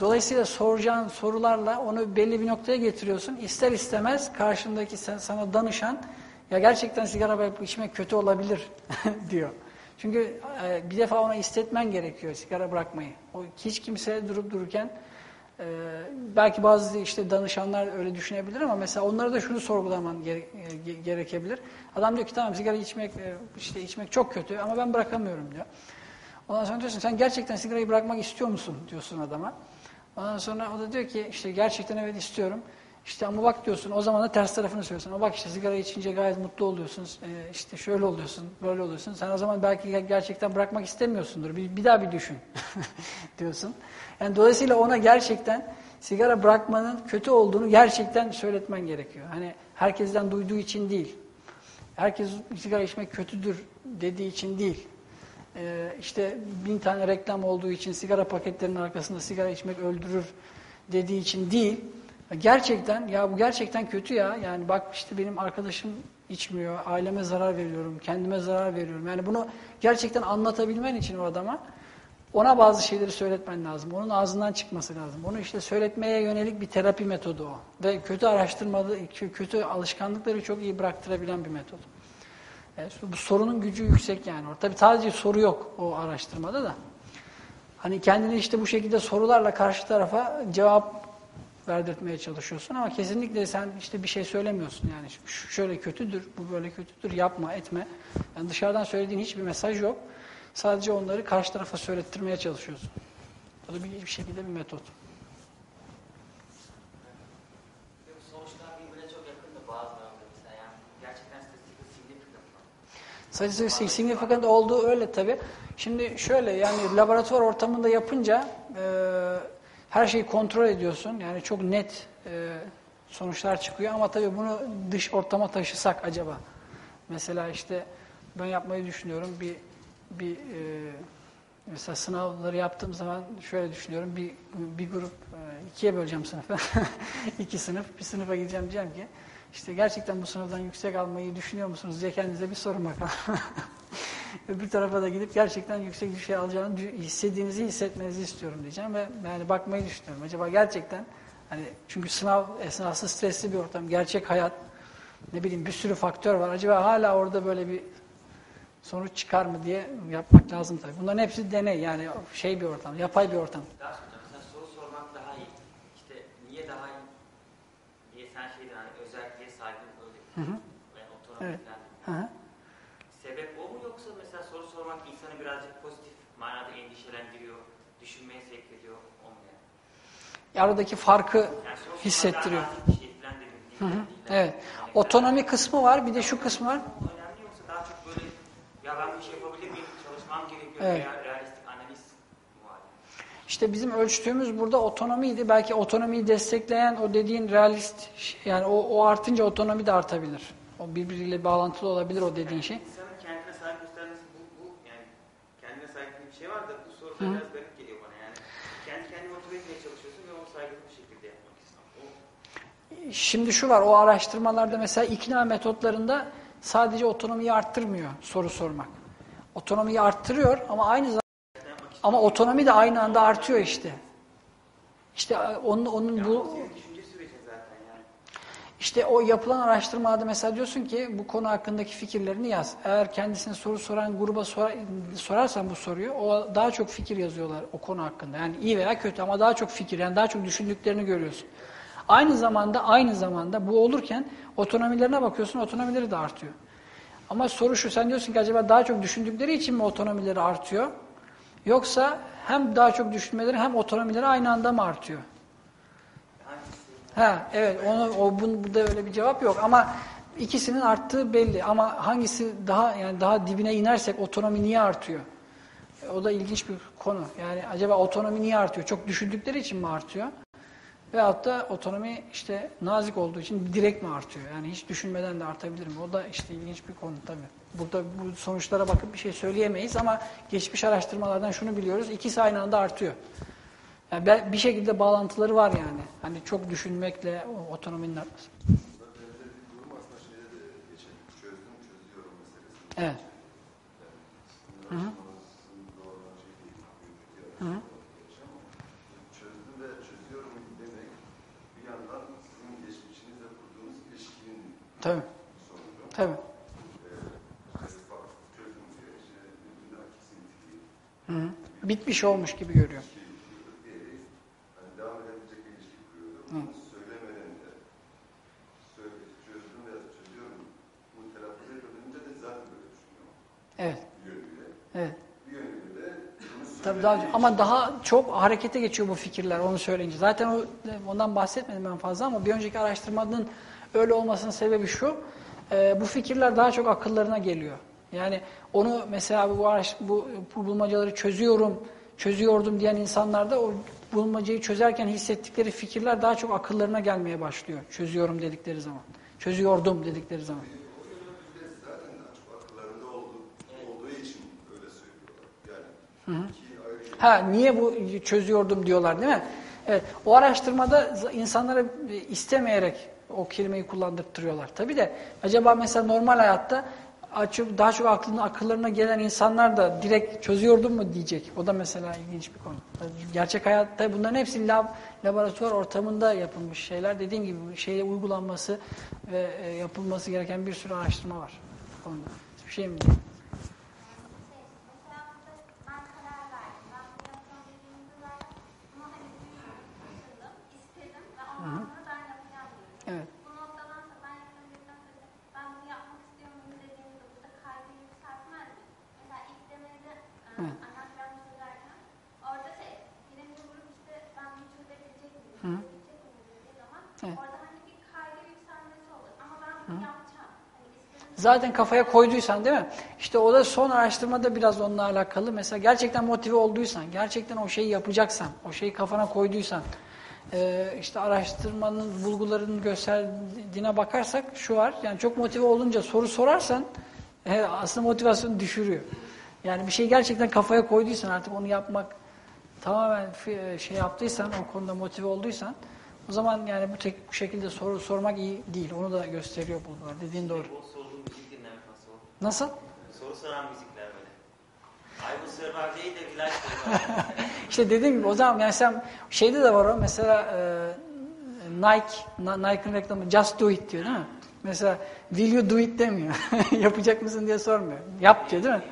Dolayısıyla soracağın sorularla onu belli bir noktaya getiriyorsun. İster istemez karşındaki sana danışan ya gerçekten sigara içmek kötü olabilir diyor. Çünkü e, bir defa ona istetmen gerekiyor sigara bırakmayı. O hiç kimse durup dururken e, belki bazı işte danışanlar öyle düşünebilir ama mesela onlara da şunu sorgulaman gere- ge- gerekebilir. Adam diyor ki tamam sigara içmek e, işte içmek çok kötü ama ben bırakamıyorum diyor. Ondan sonra diyorsun sen gerçekten sigarayı bırakmak istiyor musun diyorsun adama. Ondan sonra o da diyor ki işte gerçekten evet istiyorum. İşte ama bak diyorsun o zaman da ters tarafını söylüyorsun. Ama bak işte sigara içince gayet mutlu oluyorsun. Ee, işte şöyle oluyorsun, böyle oluyorsun. Sen o zaman belki gerçekten bırakmak istemiyorsundur. Bir, bir daha bir düşün diyorsun. Yani dolayısıyla ona gerçekten sigara bırakmanın kötü olduğunu gerçekten söyletmen gerekiyor. Hani herkesten duyduğu için değil. Herkes sigara içmek kötüdür dediği için değil. Ee, işte bin tane reklam olduğu için sigara paketlerinin arkasında sigara içmek öldürür dediği için değil. Gerçekten ya bu gerçekten kötü ya. Yani bak işte benim arkadaşım içmiyor, aileme zarar veriyorum, kendime zarar veriyorum. Yani bunu gerçekten anlatabilmen için o adama ona bazı şeyleri söyletmen lazım. Onun ağzından çıkması lazım. Onu işte söyletmeye yönelik bir terapi metodu o. Ve kötü araştırmalı, kötü alışkanlıkları çok iyi bıraktırabilen bir metod. Yani bu sorunun gücü yüksek yani. Tabii sadece soru yok o araştırmada da. Hani kendini işte bu şekilde sorularla karşı tarafa cevap verdirtmeye çalışıyorsun ama kesinlikle sen işte bir şey söylemiyorsun yani şöyle kötüdür, bu böyle kötüdür, yapma, etme. Yani dışarıdan söylediğin hiçbir mesaj yok. Sadece onları karşı tarafa söylettirmeye çalışıyorsun. Bu da bir, bir şekilde bir metot. Ve bu sonuçlar birbirine çok yakın da bazılarında mesela yani gerçekten statistik significant mı? Statistik significant olduğu öyle tabi. Şimdi şöyle yani laboratuvar ortamında yapınca e, her şeyi kontrol ediyorsun. Yani çok net e, sonuçlar çıkıyor ama tabii bunu dış ortama taşısak acaba. Mesela işte ben yapmayı düşünüyorum bir bir e, mesela sınavları yaptığım zaman şöyle düşünüyorum bir bir grup e, ikiye böleceğim sınıfı. İki sınıf bir sınıfa gideceğim diyeceğim ki işte gerçekten bu sınavdan yüksek almayı düşünüyor musunuz diye kendinize bir sorun bakalım. Öbür tarafa da gidip gerçekten yüksek bir şey alacağını hissettiğinizi hissetmenizi istiyorum diyeceğim ve yani bakmayı düşünüyorum. Acaba gerçekten hani çünkü sınav esnası stresli bir ortam, gerçek hayat ne bileyim bir sürü faktör var. Acaba hala orada böyle bir sonuç çıkar mı diye yapmak lazım tabii. Bunların hepsi deney yani şey bir ortam, yapay bir ortam. Daha sonra mesela soru sormak daha iyi. İşte niye daha iyi diye sen şeyden hani özelliğe saygın öyle Hı hı. yani otonomi Evet. falan. Hı hı. Sebep o mu yoksa mesela soru sormak insanı birazcık pozitif manada endişelendiriyor, düşünmeye sevk ediyor o mu yani? Aradaki farkı Yani hissettiriyor. şey. Hı hı. Evet. Yani Otonomi kısmı var, bir de şu kısmı var. önemli yoksa daha çok böyle ya ben bir şey yapabilir miyim, çalışmam gerekiyor Evet. veya realistik analiz mi var? İşte bizim ölçtüğümüz burada otonomiydi. Belki otonomiyi destekleyen o dediğin realist yani o, o artınca otonomi de artabilir. O birbiriyle bağlantılı olabilir o dediğin şey. İnsanın kendine saygı göstermesi bu, bu yani kendine saygı bir şey var da bu soru da biraz garip geliyor bana yani. Kendi kendini motive etmeye çalışıyorsun ve onu saygılı bir şekilde yapmak istiyorsun. O Şimdi şu var o araştırmalarda mesela ikna metotlarında sadece otonomiyi arttırmıyor soru sormak. Otonomiyi arttırıyor ama aynı zamanda ama otonomi de aynı anda artıyor işte. İşte onun, onun bu yani. İşte o yapılan araştırmada mesela diyorsun ki bu konu hakkındaki fikirlerini yaz. Eğer kendisine soru soran gruba sor, sorarsan bu soruyu o daha çok fikir yazıyorlar o konu hakkında. Yani iyi veya kötü ama daha çok fikir yani daha çok düşündüklerini görüyorsun. Aynı zamanda aynı zamanda bu olurken otonomilerine bakıyorsun otonomileri de artıyor. Ama soru şu sen diyorsun ki acaba daha çok düşündükleri için mi otonomileri artıyor? Yoksa hem daha çok düşünmeleri hem otonomileri aynı anda mı artıyor? Ha evet onu o bun, burada öyle bir cevap yok ama ikisinin arttığı belli ama hangisi daha yani daha dibine inersek otonomi niye artıyor? O da ilginç bir konu. Yani acaba otonomi niye artıyor? Çok düşündükleri için mi artıyor? Veyahut da otonomi işte nazik olduğu için direkt mi artıyor? Yani hiç düşünmeden de artabilir mi? O da işte ilginç bir konu tabii. Burada bu sonuçlara bakıp bir şey söyleyemeyiz ama geçmiş araştırmalardan şunu biliyoruz. İkisi aynı anda artıyor. Yani bir şekilde bağlantıları var yani. Hani çok düşünmekle otonominin artması. Evet. Hı hı. Hı hı. Çözdüm ve çözüyorum demek bir yandan sizin geçmişinizle kurduğunuz ilişkinin Tabii. sonucu. Tabii. Festifal çözüm diyor. İşte birbirine kesinlikli Hı hı. Bitmiş olmuş gibi görüyor. diğeri hani devam edebilecek bir ilişki kuruyordu. Bunu söylemeden de söyle, çözdüm ve çözüyorum. Telaffuz edilmeyince de zaten böyle düşünüyorum. Evet. Evet. Tabii daha, ama daha çok harekete geçiyor bu fikirler onu söyleyince. Zaten o, ondan bahsetmedim ben fazla ama bir önceki araştırmanın öyle olmasının sebebi şu. e, bu fikirler daha çok akıllarına geliyor. Yani onu mesela bu, araş, bu, bu bulmacaları çözüyorum, çözüyordum diyen insanlarda o bulmacayı çözerken hissettikleri fikirler daha çok akıllarına gelmeye başlıyor. Çözüyorum dedikleri zaman. Çözüyordum dedikleri zaman. Ayrı şey. Ha niye bu çözüyordum diyorlar değil mi? Evet. O araştırmada insanlara istemeyerek o kelimeyi kullandırtıyorlar. Tabii de acaba mesela normal hayatta açıp daha çok aklına akıllarına gelen insanlar da direkt çözüyordum mu diyecek. O da mesela ilginç bir konu. Gerçek hayatta bunların hepsi lab, laboratuvar ortamında yapılmış şeyler. Dediğim gibi bu şeye uygulanması ve e, yapılması gereken bir sürü araştırma var. konuda. Bir şey mi? Şey, mesela burada ben karar verdim. Ben bu yapacağım dediğimde zaten ama hani düşündüm, taşındım, istedim ve ondan sonra ben yapacağım diyorum. Evet. Bu noktadan sonra ben yapacağım dedikten sonra ben bunu yapmak istiyor muyum dediğimde burada kaygıyı yükseltmez mi? Mesela ilk denemede e, Evet. annem ben çözerken orada şey, birinci grup işte ben bunu çözebilecek miyim, Hı. çözebilecek miyim dediği zaman Evet. orada hani bir kaygı yükselmesi olur. Ama ben bunu yapacağım. Hani istedim. Zaten kafaya koyduysan değil mi? İşte o da son araştırmada biraz onunla alakalı. Mesela gerçekten motive olduysan, gerçekten o şeyi yapacaksan, o şeyi kafana koyduysan, e, işte araştırmanın bulgularının gösterdiğine bakarsak şu var. Yani çok motive olunca soru sorarsan e, aslında motivasyonu düşürüyor. Yani bir şey gerçekten kafaya koyduysan artık onu yapmak tamamen fi- şey yaptıysan, o konuda motive olduysan o zaman yani bu tek bu şekilde soru sormak iyi değil. Onu da gösteriyor bulgular. Dediğin doğru. O sorduğum müzik dinlemek nasıl? Soru soran müzikler böyle. I will survive değil de Village survive. İşte dediğim gibi o zaman yani sen şeyde de var o mesela e, Nike Nike'ın reklamı just do it diyor değil mi? Mesela will you do it demiyor. Yapacak mısın diye sormuyor. Yap diyor değil mi?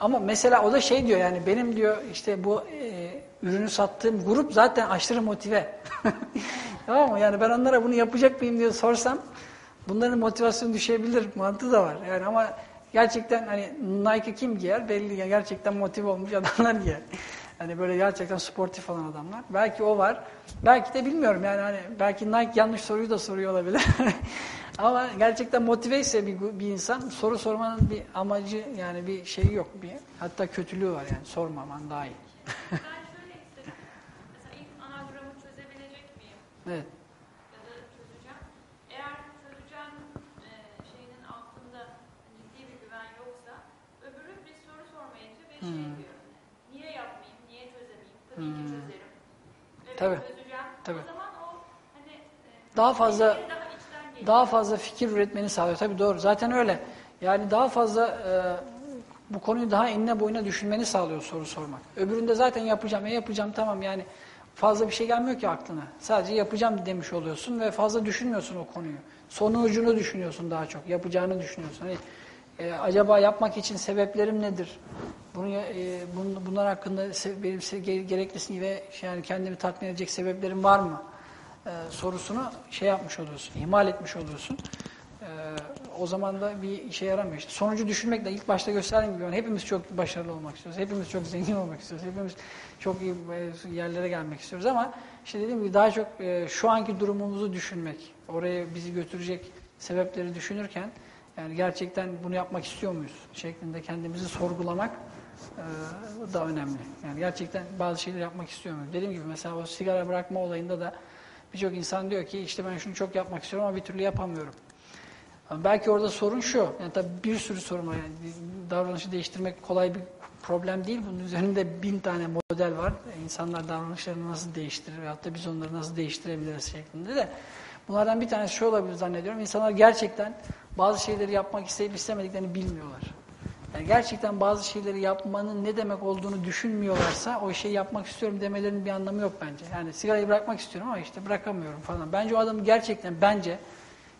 Ama mesela o da şey diyor yani benim diyor işte bu e, ürünü sattığım grup zaten aşırı motive. tamam mı? Yani ben onlara bunu yapacak mıyım diye sorsam bunların motivasyonu düşebilir mantığı da var. Yani ama gerçekten hani Nike kim giyer? Belli ya gerçekten motive olmuş adamlar giyer. Hani böyle gerçekten sportif olan adamlar. Belki o var. Belki de bilmiyorum yani hani belki Nike yanlış soruyu da soruyor olabilir. Ama gerçekten motive ise bir, bir insan soru sormanın bir amacı yani bir şeyi yok. Bir, hatta kötülüğü var yani sormaman daha iyi. Ben şöyle istedim. Mesela ilk anagramı çözebilecek miyim? Evet. Ya da çözeceğim. Eğer çözeceğim e, şeyinin altında ciddi bir güven yoksa öbürü bir soru sormayınca bir şey Hmm. Niye yapmayayım, niye çözemeyeyim? Tabii ki Hmm. çözerim. Evet Tabii. çözeceğim. Tabii. O zaman o hani e, Daha fazla daha daha fazla fikir üretmeni sağlıyor. Tabii doğru. Zaten öyle. Yani daha fazla e, bu konuyu daha enine boyuna düşünmeni sağlıyor soru sormak. Öbüründe zaten yapacağım, e yapacağım tamam yani fazla bir şey gelmiyor ki aklına. Sadece yapacağım demiş oluyorsun ve fazla düşünmüyorsun o konuyu. Sonucunu düşünüyorsun daha çok. Yapacağını düşünüyorsun. Hani e, acaba yapmak için sebeplerim nedir? Bunu e, bun, bunlar hakkında benim gereklisini ve yani kendimi tatmin edecek sebeplerim var mı? e, sorusunu şey yapmış oluyorsun, ihmal etmiş oluyorsun. E, o zaman da bir işe yaramıyor. İşte sonucu düşünmekle ilk başta gösterdiğim gibi yani hepimiz çok başarılı olmak istiyoruz. Hepimiz çok zengin olmak istiyoruz. Hepimiz çok iyi e, yerlere gelmek istiyoruz ama işte dediğim gibi daha çok e, şu anki durumumuzu düşünmek, oraya bizi götürecek sebepleri düşünürken yani gerçekten bunu yapmak istiyor muyuz şeklinde kendimizi sorgulamak e, da önemli. Yani gerçekten bazı şeyleri yapmak istiyor muyum? Dediğim gibi mesela o sigara bırakma olayında da birçok insan diyor ki işte ben şunu çok yapmak istiyorum ama bir türlü yapamıyorum. Ama belki orada sorun şu, yani tabii bir sürü sorun var. Yani davranışı değiştirmek kolay bir problem değil. Bunun üzerinde bin tane model var. İnsanlar davranışlarını nasıl değiştirir veyahut da biz onları nasıl değiştirebiliriz şeklinde de. Bunlardan bir tanesi şu olabilir zannediyorum. İnsanlar gerçekten bazı şeyleri yapmak isteyip istemediklerini bilmiyorlar. Yani gerçekten bazı şeyleri yapmanın ne demek olduğunu düşünmüyorlarsa o şeyi yapmak istiyorum demelerinin bir anlamı yok bence. Yani sigarayı bırakmak istiyorum ama işte bırakamıyorum falan. Bence o adam gerçekten bence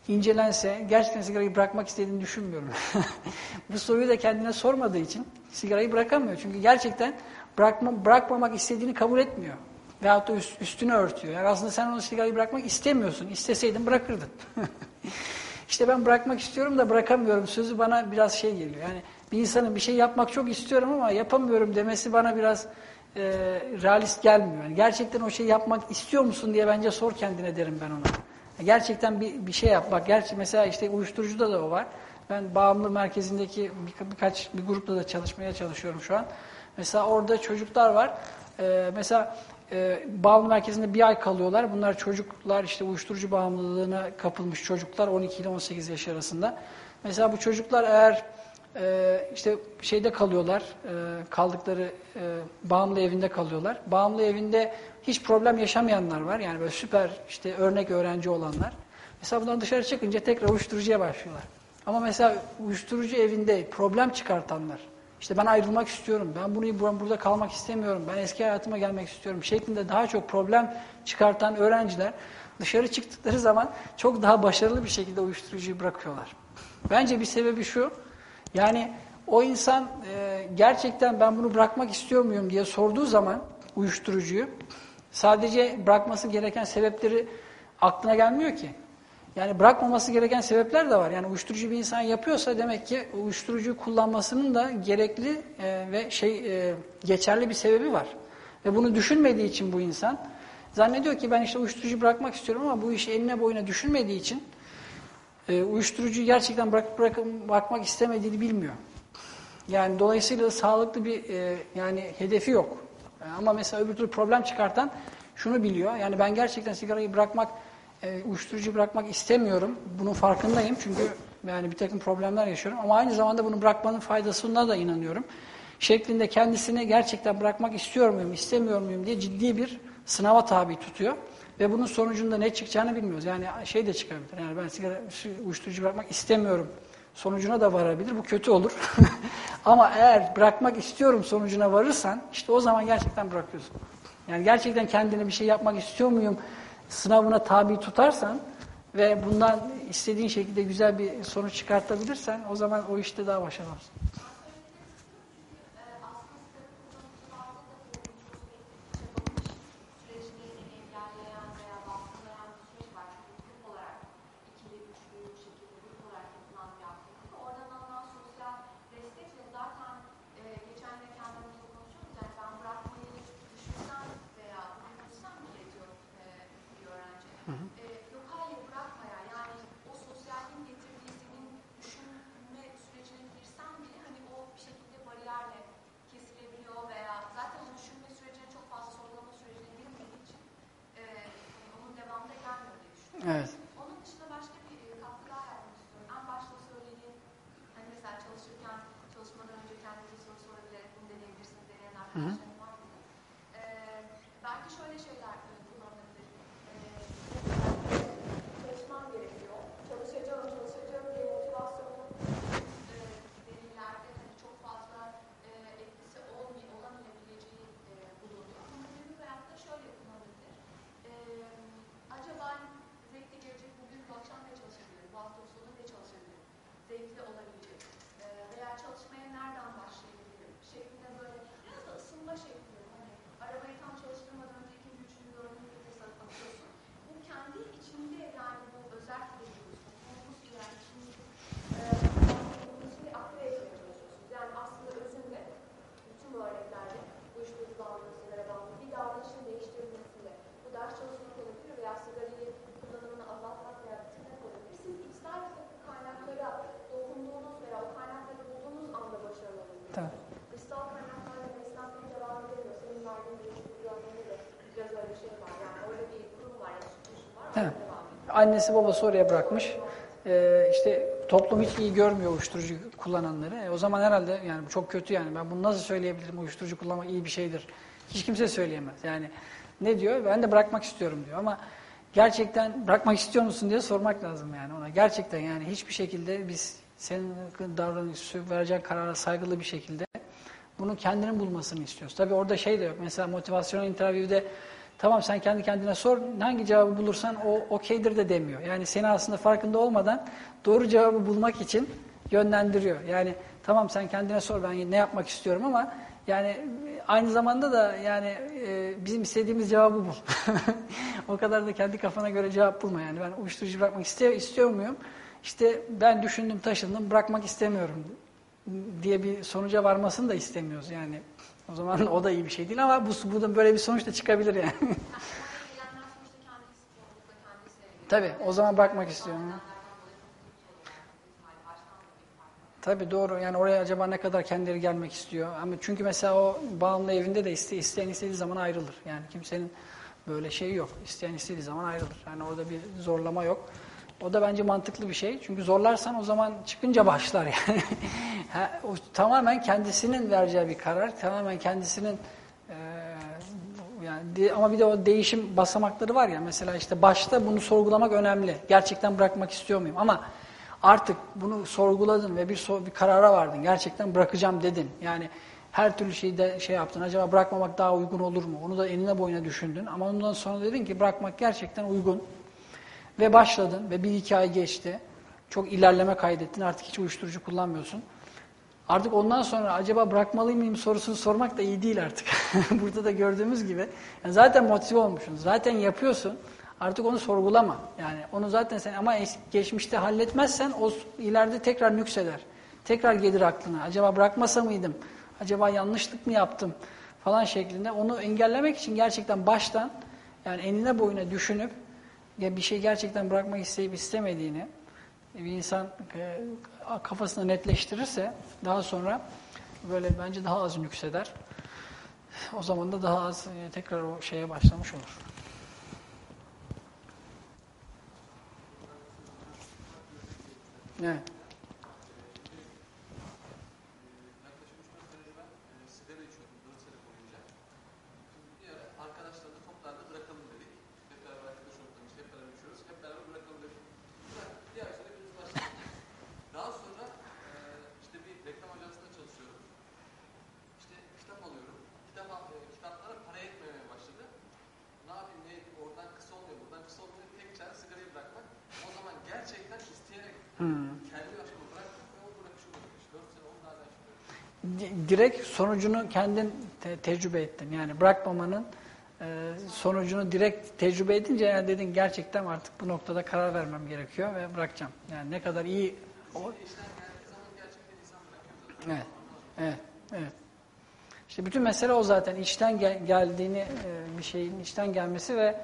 incelense gerçekten sigarayı bırakmak istediğini düşünmüyorum. Bu soruyu da kendine sormadığı için sigarayı bırakamıyor. Çünkü gerçekten bırakma, bırakmamak istediğini kabul etmiyor. Veyahut da üst, üstünü örtüyor. Yani aslında sen onu sigarayı bırakmak istemiyorsun. İsteseydin bırakırdın. işte ben bırakmak istiyorum da bırakamıyorum sözü bana biraz şey geliyor. Yani bir insanın bir şey yapmak çok istiyorum ama yapamıyorum demesi bana biraz e, realist gelmiyor. Yani gerçekten o şeyi yapmak istiyor musun diye bence sor kendine derim ben ona. Gerçekten bir, bir şey yap. Bak gerçi mesela işte uyuşturucuda da o var. Ben bağımlı merkezindeki bir, birkaç bir grupla da çalışmaya çalışıyorum şu an. Mesela orada çocuklar var. Ee, mesela e, bağımlı merkezinde bir ay kalıyorlar. Bunlar çocuklar işte uyuşturucu bağımlılığına kapılmış çocuklar 12 ile 18 yaş arasında. Mesela bu çocuklar eğer e, işte şeyde kalıyorlar, e, kaldıkları e, bağımlı evinde kalıyorlar. Bağımlı evinde hiç problem yaşamayanlar var. Yani böyle süper işte örnek öğrenci olanlar. Mesela bunlar dışarı çıkınca tekrar uyuşturucuya başlıyorlar. Ama mesela uyuşturucu evinde problem çıkartanlar, işte ben ayrılmak istiyorum, ben bunu burada kalmak istemiyorum, ben eski hayatıma gelmek istiyorum şeklinde daha çok problem çıkartan öğrenciler dışarı çıktıkları zaman çok daha başarılı bir şekilde uyuşturucuyu bırakıyorlar. Bence bir sebebi şu, yani o insan e, gerçekten ben bunu bırakmak istiyor muyum diye sorduğu zaman uyuşturucuyu sadece bırakması gereken sebepleri aklına gelmiyor ki. Yani bırakmaması gereken sebepler de var. Yani uyuşturucu bir insan yapıyorsa demek ki uyuşturucu kullanmasının da gerekli e, ve şey e, geçerli bir sebebi var. Ve bunu düşünmediği için bu insan zannediyor ki ben işte uyuşturucu bırakmak istiyorum ama bu işi eline boyuna düşünmediği için e, uyuşturucuyu gerçekten bırak, bırak, bırakmak istemediğini bilmiyor. Yani dolayısıyla da sağlıklı bir e, yani hedefi yok. E, ama mesela öbür türlü problem çıkartan şunu biliyor. Yani ben gerçekten sigarayı bırakmak, e, uyuşturucu bırakmak istemiyorum. Bunun farkındayım çünkü yani bir takım problemler yaşıyorum. Ama aynı zamanda bunu bırakmanın faydasına da inanıyorum. Şeklinde kendisini gerçekten bırakmak istiyor muyum, istemiyor muyum diye ciddi bir sınava tabi tutuyor. Ve bunun sonucunda ne çıkacağını bilmiyoruz. Yani şey de çıkabilir. Yani ben sigara, uyuşturucu bırakmak istemiyorum sonucuna da varabilir. Bu kötü olur. Ama eğer bırakmak istiyorum sonucuna varırsan işte o zaman gerçekten bırakıyorsun. Yani gerçekten kendine bir şey yapmak istiyor muyum sınavına tabi tutarsan ve bundan istediğin şekilde güzel bir sonuç çıkartabilirsen o zaman o işte daha başarılı Yes. Annesi babası oraya bırakmış. Ee, işte toplum hiç iyi görmüyor uyuşturucu kullananları. E, o zaman herhalde yani çok kötü yani. Ben bunu nasıl söyleyebilirim? Uyuşturucu kullanmak iyi bir şeydir. Hiç kimse söyleyemez. Yani ne diyor? Ben de bırakmak istiyorum diyor. Ama gerçekten bırakmak istiyor musun diye sormak lazım yani ona. Gerçekten yani hiçbir şekilde biz senin davranış, vereceğin karara saygılı bir şekilde bunu kendinin bulmasını istiyoruz. Tabii orada şey de yok. Mesela motivasyonel interview'de tamam sen kendi kendine sor, hangi cevabı bulursan o okeydir de demiyor. Yani seni aslında farkında olmadan doğru cevabı bulmak için yönlendiriyor. Yani tamam sen kendine sor ben ne yapmak istiyorum ama yani aynı zamanda da yani e, bizim istediğimiz cevabı bul. o kadar da kendi kafana göre cevap bulma yani. Ben uyuşturucu bırakmak istiyor, istiyor muyum? İşte ben düşündüm, taşındım, bırakmak istemiyorum diye bir sonuca varmasını da istemiyoruz yani. O zaman o da iyi bir şey değil ama bu buradan böyle bir sonuç da çıkabilir yani. Tabii o zaman bırakmak istiyorum. Tabii doğru. Yani oraya acaba ne kadar kendileri gelmek istiyor. Ama çünkü mesela o bağımlı evinde de iste, isteyen istediği zaman ayrılır. Yani kimsenin böyle şeyi yok. İsteyen istediği zaman ayrılır. Yani orada bir zorlama yok. O da bence mantıklı bir şey. Çünkü zorlarsan o zaman çıkınca başlar yani. o tamamen kendisinin vereceği bir karar. Tamamen kendisinin e, yani ama bir de o değişim basamakları var ya. Mesela işte başta bunu sorgulamak önemli. Gerçekten bırakmak istiyor muyum? Ama artık bunu sorguladın ve bir, bir karara vardın. Gerçekten bırakacağım dedin. Yani her türlü şeyi de şey yaptın. Acaba bırakmamak daha uygun olur mu? Onu da eline boyuna düşündün. Ama ondan sonra dedin ki bırakmak gerçekten uygun. Ve başladın ve bir iki ay geçti. Çok ilerleme kaydettin. Artık hiç uyuşturucu kullanmıyorsun. Artık ondan sonra acaba bırakmalı mıyım sorusunu sormak da iyi değil artık. Burada da gördüğümüz gibi. Yani zaten motive olmuşsun. Zaten yapıyorsun. Artık onu sorgulama. Yani onu zaten sen ama geçmişte halletmezsen o ileride tekrar nükseder. Tekrar gelir aklına. Acaba bırakmasa mıydım? Acaba yanlışlık mı yaptım? Falan şeklinde. Onu engellemek için gerçekten baştan yani enine boyuna düşünüp ya bir şey gerçekten bırakmak isteyip istemediğini bir insan e, netleştirirse daha sonra böyle bence daha az nükseder. O zaman da daha az e, tekrar o şeye başlamış olur. Evet. Direkt sonucunu kendin te tecrübe ettin. Yani bırakmamanın e, sonucunu direkt tecrübe edince yani dedin gerçekten artık bu noktada karar vermem gerekiyor ve bırakacağım. Yani ne kadar iyi o... Evet, evet, evet. İşte bütün mesele o zaten içten gel geldiğini e, bir şeyin içten gelmesi ve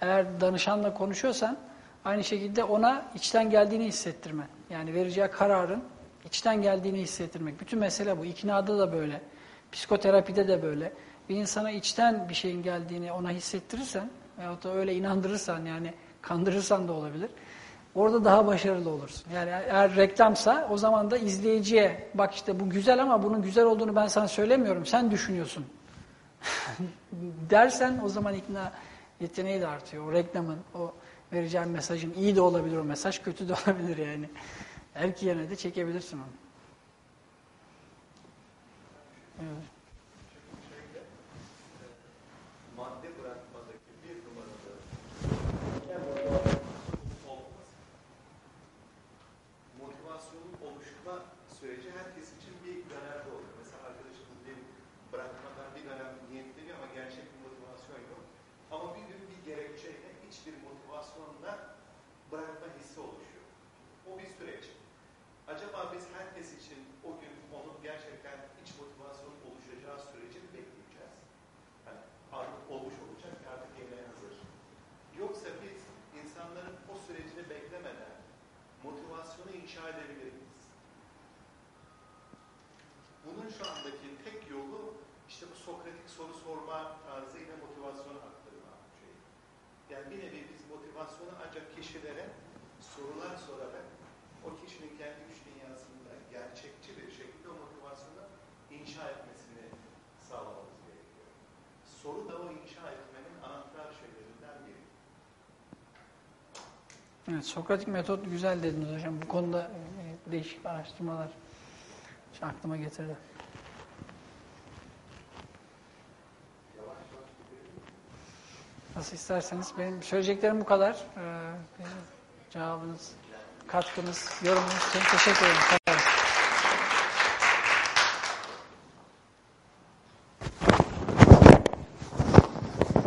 eğer danışanla konuşuyorsan aynı şekilde ona içten geldiğini hissettirmen. Yani vereceği kararın İçten geldiğini hissettirmek. Bütün mesele bu. İknada da böyle. Psikoterapide de böyle. Bir insana içten bir şeyin geldiğini ona hissettirirsen veyahut da öyle inandırırsan yani kandırırsan da olabilir. Orada daha başarılı olursun. Yani eğer reklamsa o zaman da izleyiciye bak işte bu güzel ama bunun güzel olduğunu ben sana söylemiyorum. Sen düşünüyorsun. dersen o zaman ikna yeteneği de artıyor. O reklamın, o vereceğin mesajın iyi de olabilir o mesaj, kötü de olabilir yani. Her iki yerine de çekebilirsin onu. Evet. Madde bırakmadaki bir numaralı motivasyonun oluşma süreci herkes için bir dönemde oluyor. Mesela arkadaşımız bir bırakmadan bir dönem niyetleniyor ama gerçek bir motivasyon yok. Ama bir gün bir gerekçeyle iç bir motivasyonla bırakma hissi oluşuyor. O bir süreç. Acaba biz herkes için o gün onun gerçekten iç motivasyon oluşacağı süreci mi bekleyeceğiz? Yani artık olmuş olacak artık yemeğe hazır. Yoksa biz insanların o sürecini beklemeden motivasyonu inşa edebilir miyiz? Bunun şu andaki tek yolu işte bu Sokratik soru sorma tarzıyla motivasyonu arttırma şey. Yani bir nevi biz motivasyonu ancak kişilere sorular sorarak o kişinin kendi güç dünyasında gerçekçi bir şekilde o motivasyonu inşa etmesini sağlamamız gerekiyor. Soru da o inşa etmenin anahtar şeylerinden biri. Evet, Sokratik metot güzel dediniz hocam. Bu konuda e, değişik araştırmalar şu aklıma getirdi. Nasıl isterseniz. Benim söyleyeceklerim bu kadar. Ee, cevabınız, katkınız, yorumunuz için teşekkür ederim.